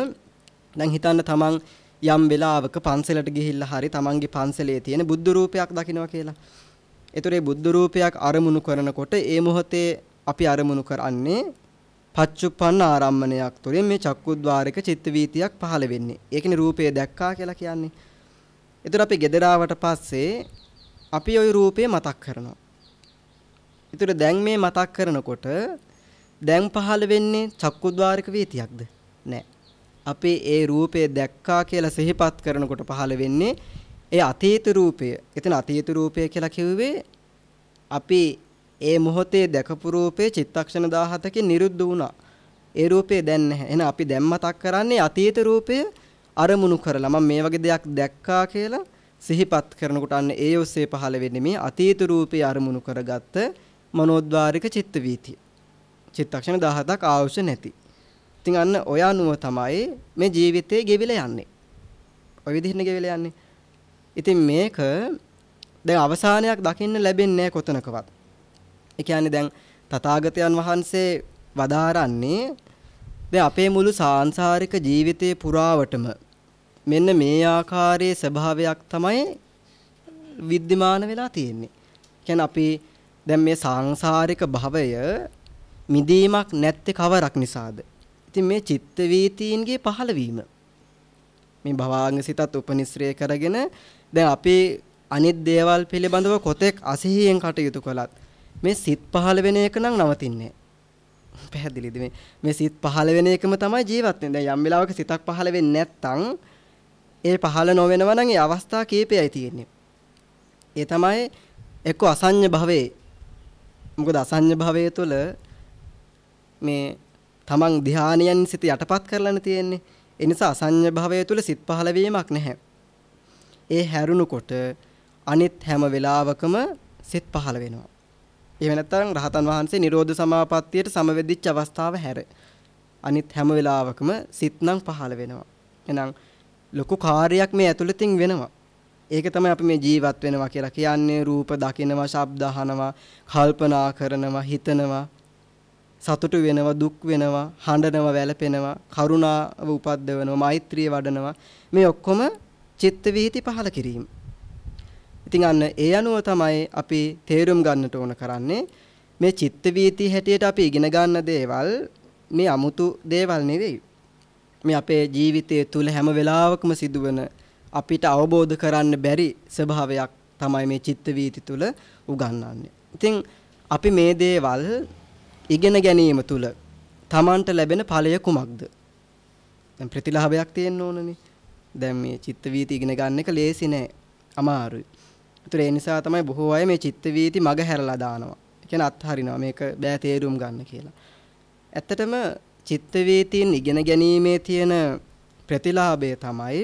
දැන් හිතන්න තමන් යම් වෙලාවක පන්සලට ගිහිල්ලා හරි තමන්ගේ පන්සලේ තියෙන බුද්ධ රූපයක් දකින්නවා කියලා. ඒතර ඒ බුද්ධ රූපයක් අරමුණු කරනකොට ඒ මොහොතේ අපි අරමුණු කරන්නේ පච්චුප්පන්න ආරම්මණයක් තුළින් මේ චක්කුද්්වාරික චිත්ත වීතියක් පහළ වෙන්නේ. ඒකනේ රූපය දැක්කා කියලා කියන්නේ. ඒතර අපි gedaraවට පස්සේ අපි ওই රූපය මතක් කරනවා. ඒතර දැන් මේ මතක් කරනකොට දැන් පහළ වෙන්නේ චක්කුද්්වාරික වීතියක්ද? නෑ. අපි ඒ රූපය දැක්කා කියලා සිහිපත් කරනකොට පහළ වෙන්නේ ඒ අතීත රූපය. එතන අතීත රූපය කියලා කිව්වේ අපි ඒ මොහොතේ දැකපු රූපේ චිත්තක්ෂණ 17කින් නිරුද්ධ වුණා. ඒ රූපේ දැන් නැහැ. එහෙනම් අපි දැන් මතක් කරන්නේ අතීත රූපය අරමුණු කරලා මම මේ වගේ දෙයක් දැක්කා කියලා සිහිපත් කරනකොට අන්න ඒ ඔස්සේ පහළ වෙන්නේ මේ අතීත රූපේ අරමුණු කරගත්ත මනෝද්වාරික චිත්ත වීතිය. චිත්තක්ෂණ 17ක් අවශ්‍ය නැති. ඉතින් අන්න ඔය අනුව තමයි මේ ජීවිතේ ගෙවිලා යන්නේ. ඔය විදිහට ගෙවිලා යන්නේ. ඉතින් මේක දැන් අවසානයක් දකින්න ලැබෙන්නේ කොතනකවත්. ඒ කියන්නේ දැන් තථාගතයන් වහන්සේ වදාරන්නේ දැන් අපේ මුළු සාංශාරික ජීවිතේ පුරාවටම මෙන්න මේ ආකාරයේ ස්වභාවයක් තමයි විද්‍යමාන වෙලා තියෙන්නේ. කියන්නේ අපි දැන් මේ සාංශාරික භවය මිදීමක් නැත්තේ කවරක් නිසාද? ඉතින් මේ චිත්ත වීතීන්ගේ පහළවීම. මේ භවාංග සිතත් උපනිශ්‍රය කරගෙන දැන් අපි අනිත් දේවල් පිළිබඳව කොතෙක් අසහියෙන් කටයුතු කළත් මේ සිත් පහළ වෙන එක නම් නවතින්නේ පැහැදිලිද මේ මේ සිත් පහළ වෙන එකම තමයි ජීවත් වෙන්නේ. දැන් යම් වෙලාවක සිතක් පහළ වෙන්නේ නැත්නම් ඒ පහළ නොවෙනවා නම් ඒ අවස්ථා කීපයයි තියෙන්නේ. ඒ තමයි එක්ක අසඤ්ඤ භවයේ මොකද අසඤ්ඤ භවයේ තුල මේ තමන් ධානයන් සිත යටපත් කරලානේ තියෙන්නේ. ඒ නිසා අසඤ්ඤ භවයේ තුල සිත් පහළ වීමක් නැහැ. ඒ හැරුණුකොට අනිත් හැම වෙලාවකම සිත් පහළ වෙනවා. එහෙම නැත්නම් රහතන් වහන්සේ Nirodha Samapattiyට සමවැදිච්ච අවස්ථාව හැර අනිත් හැම වෙලාවකම සිත් නම් පහළ වෙනවා. එහෙනම් ලොකු කාර්යයක් මේ ඇතුළතින් වෙනවා. ඒක තමයි අපි මේ ජීවත් වෙනවා කියලා කියන්නේ රූප දකිනවා, ශබ්ද අහනවා, කල්පනා කරනවා, හිතනවා, සතුටු වෙනවා, දුක් වෙනවා, හඬනවා, වැළපෙනවා, කරුණාව උපද්දවනවා, මෛත්‍රිය වඩනවා. මේ ඔක්කොම චිත්ත වීති පහළ කිරීම. ඉතින් අන්න ඒ අනුව තමයි අපි තේරුම් ගන්නට ඕන කරන්නේ මේ චිත්ත වීති හැටියට අපි ඉගෙන ගන්න දේවල් මේ 아무තු දේවල් නෙවෙයි. මේ අපේ ජීවිතයේ තුල හැම වෙලාවකම සිදුවන අපිට අවබෝධ කරන්න බැරි ස්වභාවයක් තමයි මේ චිත්ත වීති තුල උගන්වන්නේ. ඉතින් අපි මේ දේවල් ඉගෙන ගැනීම තුල Tamanට ලැබෙන ඵලය කුමක්ද? දැන් ප්‍රතිලාභයක් තියෙන්න ඕනනේ. දැන් මේ චිත්ත වීති ඉගෙන ගන්න එක ලේසි නෑ. අමාරුයි. ඒතර ඒ නිසා තමයි බොහෝ අය මේ චිත්ත වීති මග හැරලා දානවා. ඒ කියන්නේ අත්හරිනවා මේක බෑ තේරුම් ගන්න කියලා. ඇත්තටම චිත්ත වීතීන් ඉගෙන ගැනීමේ තියෙන ප්‍රතිලාභය තමයි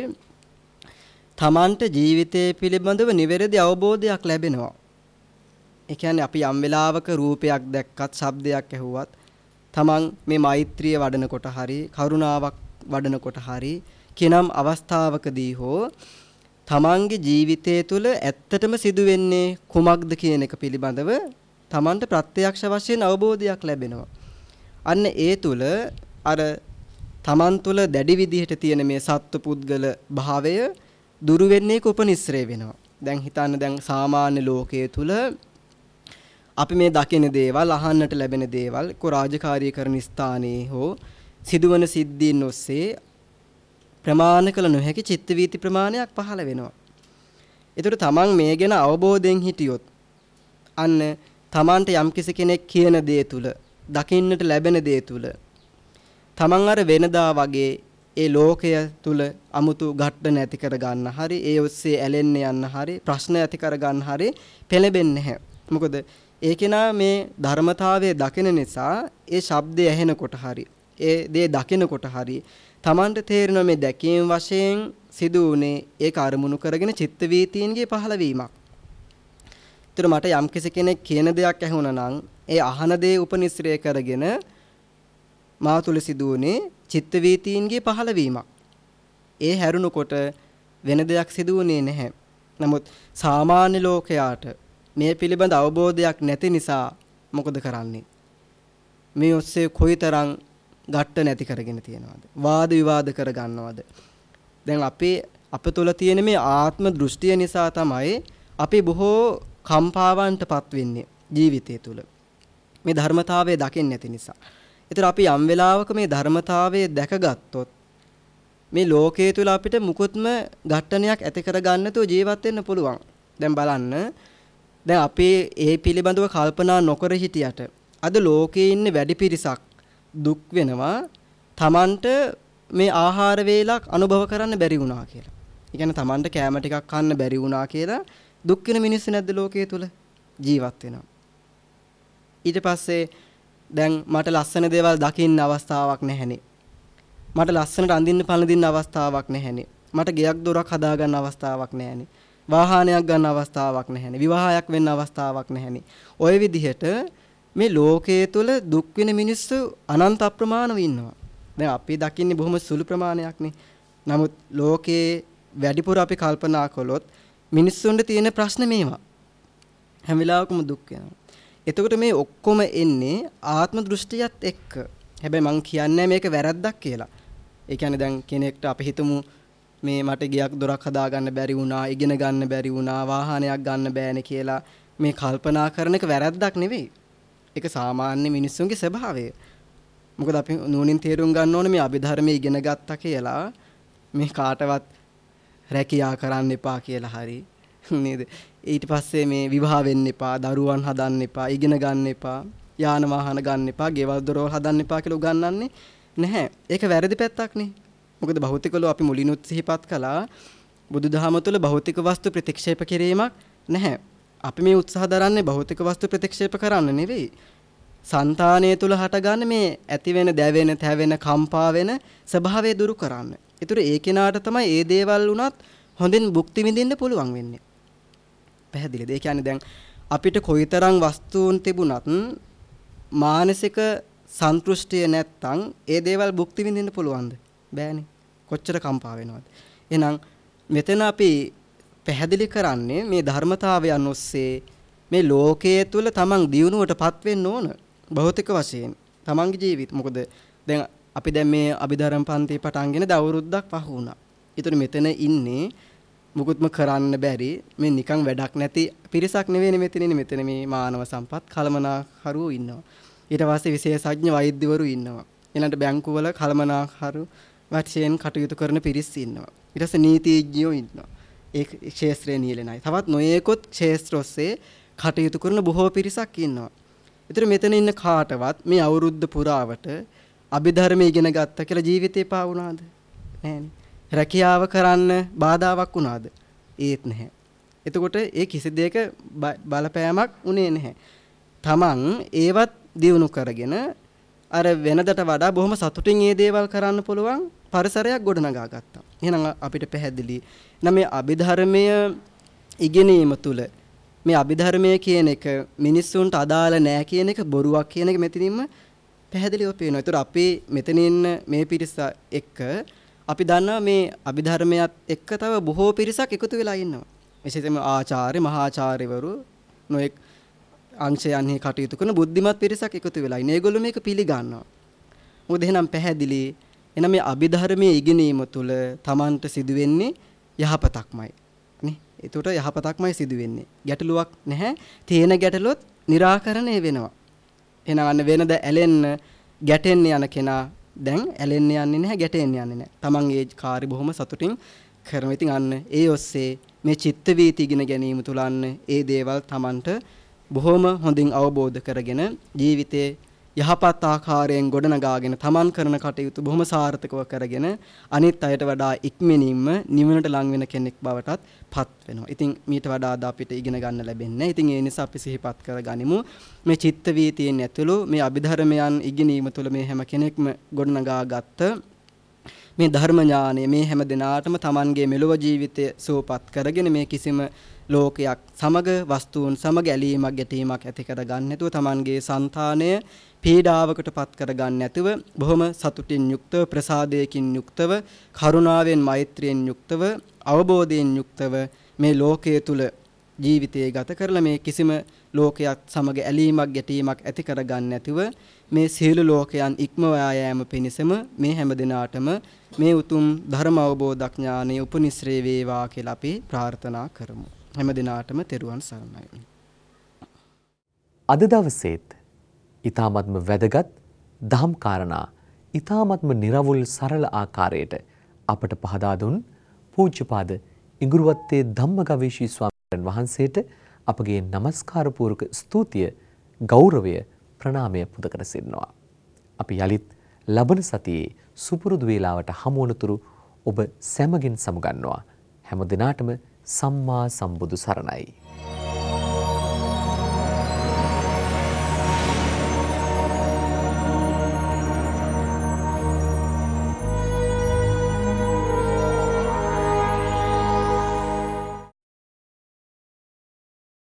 තමන්ට ජීවිතය පිළිබඳව නිවැරදි අවබෝධයක් ලැබෙනවා. ඒ කියන්නේ අපි යම් වෙලාවක රූපයක් දැක්කත්, ශබ්දයක් ඇහුවත් තමන් මේ මෛත්‍රිය වඩනකොට හරි, කරුණාවක් වඩනකොට හරි කිනම් අවස්ථාවකදී හෝ තමන්ගේ ජීවිතය තුළ ඇත්තටම සිදුවෙන්නේ කුමක්ද කියන එක පිළිබඳව තමන්ට ප්‍රත්‍යක්ෂ වශයෙන් අවබෝධයක් ලැබෙනවා. අන්න ඒ තුළ අර තමන් තුළ දැඩි විදිහට තියෙන මේ සත්ව පුද්ගල භාවය දුරු වෙන්නේ උපනිශ්‍රේ වෙනවා. දැන් හිතන්න දැන් සාමාන්‍ය ලෝකයේ තුල අපි මේ දකින දේවල් අහන්නට ලැබෙන දේවල් කො රාජකාරී කරන ස්ථානයේ හෝ සිදුවන සිද්ධීන් ඔස්සේ ප්‍රමාණ කළ නොහැකි චිත්ත වීති ප්‍රමාණයක් පහළ වෙනවා. ඒතර තමන් මේ ගැන අවබෝධයෙන් හිටියොත් අන්න තමන්ට යම්කිසි කෙනෙක් කියන දේ තුල දකින්නට ලැබෙන දේ තුල තමන් අර වෙනදා වගේ ඒ ලෝකය තුල 아무තු ගැට්ට නැති කර ගන්න හරි ඒ ඔස්සේ ඇලෙන්න යන්න හරි ප්‍රශ්න ඇති කර ගන්න හරි පෙළඹෙන්නේ නැහැ. මොකද ඒ කෙනා මේ ධර්මතාවයේ දකින නිසා ඒ ශබ්දය ඇහෙනකොට හරි ඒ දේ දකිනකොට හරි Tamanට තේරෙන මේ දැකීම වශයෙන් සිදු වුනේ ඒක අරමුණු කරගෙන චිත්ත වීතීන්ගේ පහළවීමක්. ඒතර මට යම්කිසි කෙනෙක් කියන දෙයක් ඇහුණා නම් ඒ අහන දේ උපනිශ්‍රය කරගෙන මා තුල සිදු වුනේ චිත්ත වීතීන්ගේ පහළවීමක්. ඒ හැරුණකොට වෙන දෙයක් සිදු වුණේ නැහැ. නමුත් සාමාන්‍ය ලෝකයාට මේ පිළිබඳ අවබෝධයක් නැති නිසා මොකද කරන්නේ? මේ ඔස්සේ කොයිතරම් ගැට්ට නැති කරගෙන තියනවාද? වාද විවාද කර ගන්නවද? දැන් අපේ අප තුළ තියෙන මේ ආත්ම දෘෂ්ටිය නිසා තමයි අපි බොහෝ කම්පාවන්ටපත් වෙන්නේ ජීවිතය තුළ. මේ ධර්මතාවය දකින්න නැති නිසා. ඒතර අපි යම් වෙලාවක මේ ධර්මතාවය දැකගත්තොත් මේ ලෝකයේ තුල අපිට මුකුත්ම ඝට්ටනයක් ඇති කරගන්න තු ජීවත් වෙන්න පුළුවන්. දැන් බලන්න දැන් අපි ඒ පිළිබඳව කල්පනා නොකර හිටියට අද ලෝකයේ ඉන්න වැඩි පිරිසක් දුක් වෙනවා Tamanට මේ ආහාර වේලක් අනුභව කරන්න බැරි වුණා කියලා. ඒ කියන්නේ Tamanට කෑම ටිකක් කන්න බැරි වුණා කියලා දුක් වෙන මිනිස්සු නැද්ද ලෝකයේ තුල ජීවත් වෙනවා. ඊට පස්සේ දැන් මට ලස්සන දේවල් දකින්න අවස්ථාවක් නැහැනේ. මට ලස්සනට අඳින්න පළඳින්න අවස්ථාවක් නැහැනේ. මට ගෙයක් දොරක් හදාගන්න අවස්ථාවක් නැහැනේ. වාහනයක් ගන්න අවස්ථාවක් නැහැනේ. විවාහයක් වෙන්න අවස්ථාවක් නැහැනේ. ওই විදිහට මේ ලෝකයේ තුල දුක් වෙන මිනිස්සු අනන්ත අප්‍රමාණව ඉන්නවා. දැන් අපි දකින්නේ බොහොම සුළු ප්‍රමාණයක්නේ. නමුත් ලෝකයේ වැඩිපුර අපි කල්පනා කළොත් මිනිස්සුන්ට තියෙන ප්‍රශ්න මේවා. හැම වෙලාවකම දුක් වෙනවා. එතකොට මේ ඔක්කොම එන්නේ ආත්ම දෘෂ්ටියත් එක්ක. හැබැයි මං කියන්නේ මේක වැරද්දක් කියලා. ඒ කියන්නේ දැන් කෙනෙක්ට අපි හිතමු මේ මට ගියක් දොරක් හදාගන්න බැරි වුණා, ඉගෙන ගන්න බැරි වුණා, වාහනයක් ගන්න බෑනේ කියලා මේ කල්පනා කරන එක වැරද්දක් නෙවෙයි. ඒක සාමාන්‍ය මිනිස්සුන්ගේ ස්වභාවය. මොකද අපි නූනින් තේරුම් ගන්න ඕනේ මේ අභිධර්මයේ ඉගෙන ගත්තා කියලා මේ කාටවත් රැකියා කරන්න එපා කියලා හරි නේද? ඊට පස්සේ මේ විවාහ වෙන්න එපා, දරුවන් හදන්න එපා, ඉගෙන ගන්න එපා, යාන වාහන ගන්න එපා, ගෙවල් දොරවල් හදන්න එපා කියලා උගන්වන්නේ නැහැ. ඒක වැරදි පැත්තක් නේ. මොකද භෞතිකලෝ අපි මුලිනුත් සිහිපත් කළා බුදුදහම තුළ භෞතික වස්තු ප්‍රතික්ෂේප කිරීමක් නැහැ. අපි මේ උත්සාහ දරන්නේ භෞතික වස්තු ප්‍රතික්ෂේප කරන්න නෙවෙයි. సంతානය තුල හටගන්න මේ ඇති වෙන දැවෙන තැවෙන කම්පා වෙන ස්වභාවය දුරු කරන්න. ඒතර ඒ කෙනාට තමයි ඒ දේවල් උනත් හොඳින් භුක්ති විඳින්න පුළුවන් වෙන්නේ. පැහැදිලිද? ඒ කියන්නේ දැන් අපිට කොයිතරම් වස්තුන් තිබුණත් මානසික සන්තුෂ්ටිය නැත්තම් ඒ දේවල් භුක්ති විඳින්න පුළුවන්ද? බෑනේ. කොච්චර කම්පා වෙනවද? එහෙනම් මෙතන අපි පැහැදිලි කරන්නේ මේ ධර්මතාවයන් ඔස්සේ මේ ලෝකයේ තුල තමන් දියුණුවටපත් වෙන්න ඕන. භෞතික වශයෙන් තමන්ගේ ජීවිත මොකද දැන් අපි දැන් මේ අභිධර්ම පන්ති පටන්ගෙන දවුරුද්දක් පහ වුණා. ඒතර මෙතන ඉන්නේ මුකුත්ම කරන්න බැරි මේ නිකන් වැඩක් නැති පිරිසක් නෙවෙයි මෙතන ඉන්නේ මෙතන මේ මානව සම්පත් කලමනාකරුවෝ ඉන්නවා. ඊට පස්සේ විශේෂඥ වෛද්‍යවරු ඉන්නවා. ඊළඟට බැංකුවල කලමනාකරු වශයෙන් කටයුතු කරන පිරිස් ඉන්නවා. ඊට පස්සේ නීතිඥයෝ ඉන්නවා. ඒ ක්ෂේත්‍රයේ නියැලෙන අය. තවත් නොයේකොත් ක්ෂේත්‍ර ඔස්සේ කටයුතු කරන බොහෝ පිරිසක් ඉන්නවා. ඒතර මෙතන ඉන්න කාටවත් මේ අවුරුද්ද පුරාවට අභිධර්ම ඉගෙන ගත්ත කියලා ජීවිතේ පා වුණාද? නැහැනේ. රැකියාව කරන්න බාධාවක් වුණාද? ඒත් නැහැ. එතකොට ඒ කිසි දෙයක බලපෑමක් උනේ නැහැ. තමන් ඒවත් දියුණු කරගෙන අර වෙනදට වඩා බොහොම සතුටින් මේ දේවල් කරන්න පුළුවන් පරිසරයක් ගොඩනගා ගත්තා. එහෙනම් අපිට පැහැදිලි. නම් මේ අභිධර්මය ඉගෙනීම තුළ මේ අභිධර්මය කියන එක මිනිස්සුන්ට අදාළ නෑ කියන එක බොරුවක් කියන එක මෙතනින්ම පැහැදිලිව පේනවා. ඒතර අපි මෙතන ඉන්න මේ පිරිස එක්ක අපි දන්නවා මේ අභිධර්මයත් එක්ක තව බොහෝ පිරිසක් එකතු වෙලා ඉන්නවා. විශේෂයෙන්ම ආචාර්ය මහාචාර්යවරු නොඑක් අංශයන්හි කටයුතු කරන බුද්ධිමත් පිරිසක් එකතු වෙලා ඉන්නේ. ඒගොල්ලෝ මේක පිළිගන්නවා. මොකද එහෙනම් පැහැදිලි එනම් මේ අභිධර්මයේ ඉගෙනීම තුළ Tamanට සිදුවෙන්නේ යහපතක්මයි. ඒකට යහපතක්මයි සිදු වෙන්නේ. ගැටලුවක් නැහැ. තේන ගැටලුවොත් निराකරණය වෙනවා. එහෙනම් අන්න වෙනද ඇලෙන්න ගැටෙන්න යන කෙනා දැන් ඇලෙන්න යන්නේ නැහැ ගැටෙන්න යන්නේ නැහැ. Taman ඒ කාර්ය බොහොම සතුටින් කරනවා. ඉතින් අන්න ඒ ඔස්සේ මේ චිත්ත වීති ඉගෙන ගැනීම තුල අන්න ඒ දේවල් Tamanට බොහොම හොඳින් අවබෝධ කරගෙන ජීවිතේ යහපත් ආකාරයෙන් ගොඩනගාගෙන තමන් කරන කටයුතු බොහොම සාර්ථකව කරගෙන අනිත් අයට වඩා ඉක්මනින්ම නිවනට ලං වෙන කෙනෙක් බවටත් පත් වෙනවා. ඉතින් මීට වඩා අද අපිට ඉගෙන ගන්න ලැබෙන්නේ. ඉතින් ඒ නිසා අපි සිහිපත් කරගනිමු මේ චිත්ත වීතියෙන් ඇතුළු මේ අභිධර්මයන් ඉගෙනීම තුළ මේ හැම කෙනෙක්ම ගොඩනගා ගත්ත මේ ධර්ම ඥානය මේ හැම දිනාටම Tamanගේ මෙලොව ජීවිතය සුවපත් කරගෙන මේ කිසිම ලෝකයක් සමග වස්තුන් සමග ඇලීමක් ගැටීමක් ඇති කර ගන්න නැතුව Tamanගේ సంతානය පීඩාවකට පත් කරගන්න නැතුව බොහොම සතුටින් යුක්තව ප්‍රසාදයකින් යුක්තව කරුණාවෙන් මෛත්‍රියෙන් යුක්තව අවබෝධයෙන් යුක්තව මේ ලෝකයේ තුල ජීවිතය ගත කරලා මේ කිසිම ලෝකයක් සමග ඇලීමක් ගැටීමක් ඇති කරගන්න නැතුව මේ සියලු ලෝකයන් ඉක්මවා යාම පිණිසම මේ හැම දිනාටම මේ උතුම් ධර්ම අවබෝධඥානෙ උපනිශ්‍රේ වේවා කියලා අපි ප්‍රාර්ථනා කරමු. හැම දිනාටම තෙරුවන් සරණයි. අද දවසේත් ඊ타මත්ම වැදගත් දහම් කාරණා ඊ타මත්ම निराවුල් සරල ආකාරයට අපට පහදා දුන් පූජ්‍යපාද ඉඟුරුවත්තේ ධම්මගවීෂී ස්වාමීන් වහන්සේට අපගේ নমස්කාර පූර්වක ස්තුතිය ගෞරවය ප්‍රණාමය පුද කර සිටිනවා. අපි යලිත් ලබන සතියේ සුපුරුදු වේලාවට හමු වනතුරු ඔබ සැමගින් සමුගන්නවා. හැම දිනාටම සම්මා සම්බුදු සරණයි.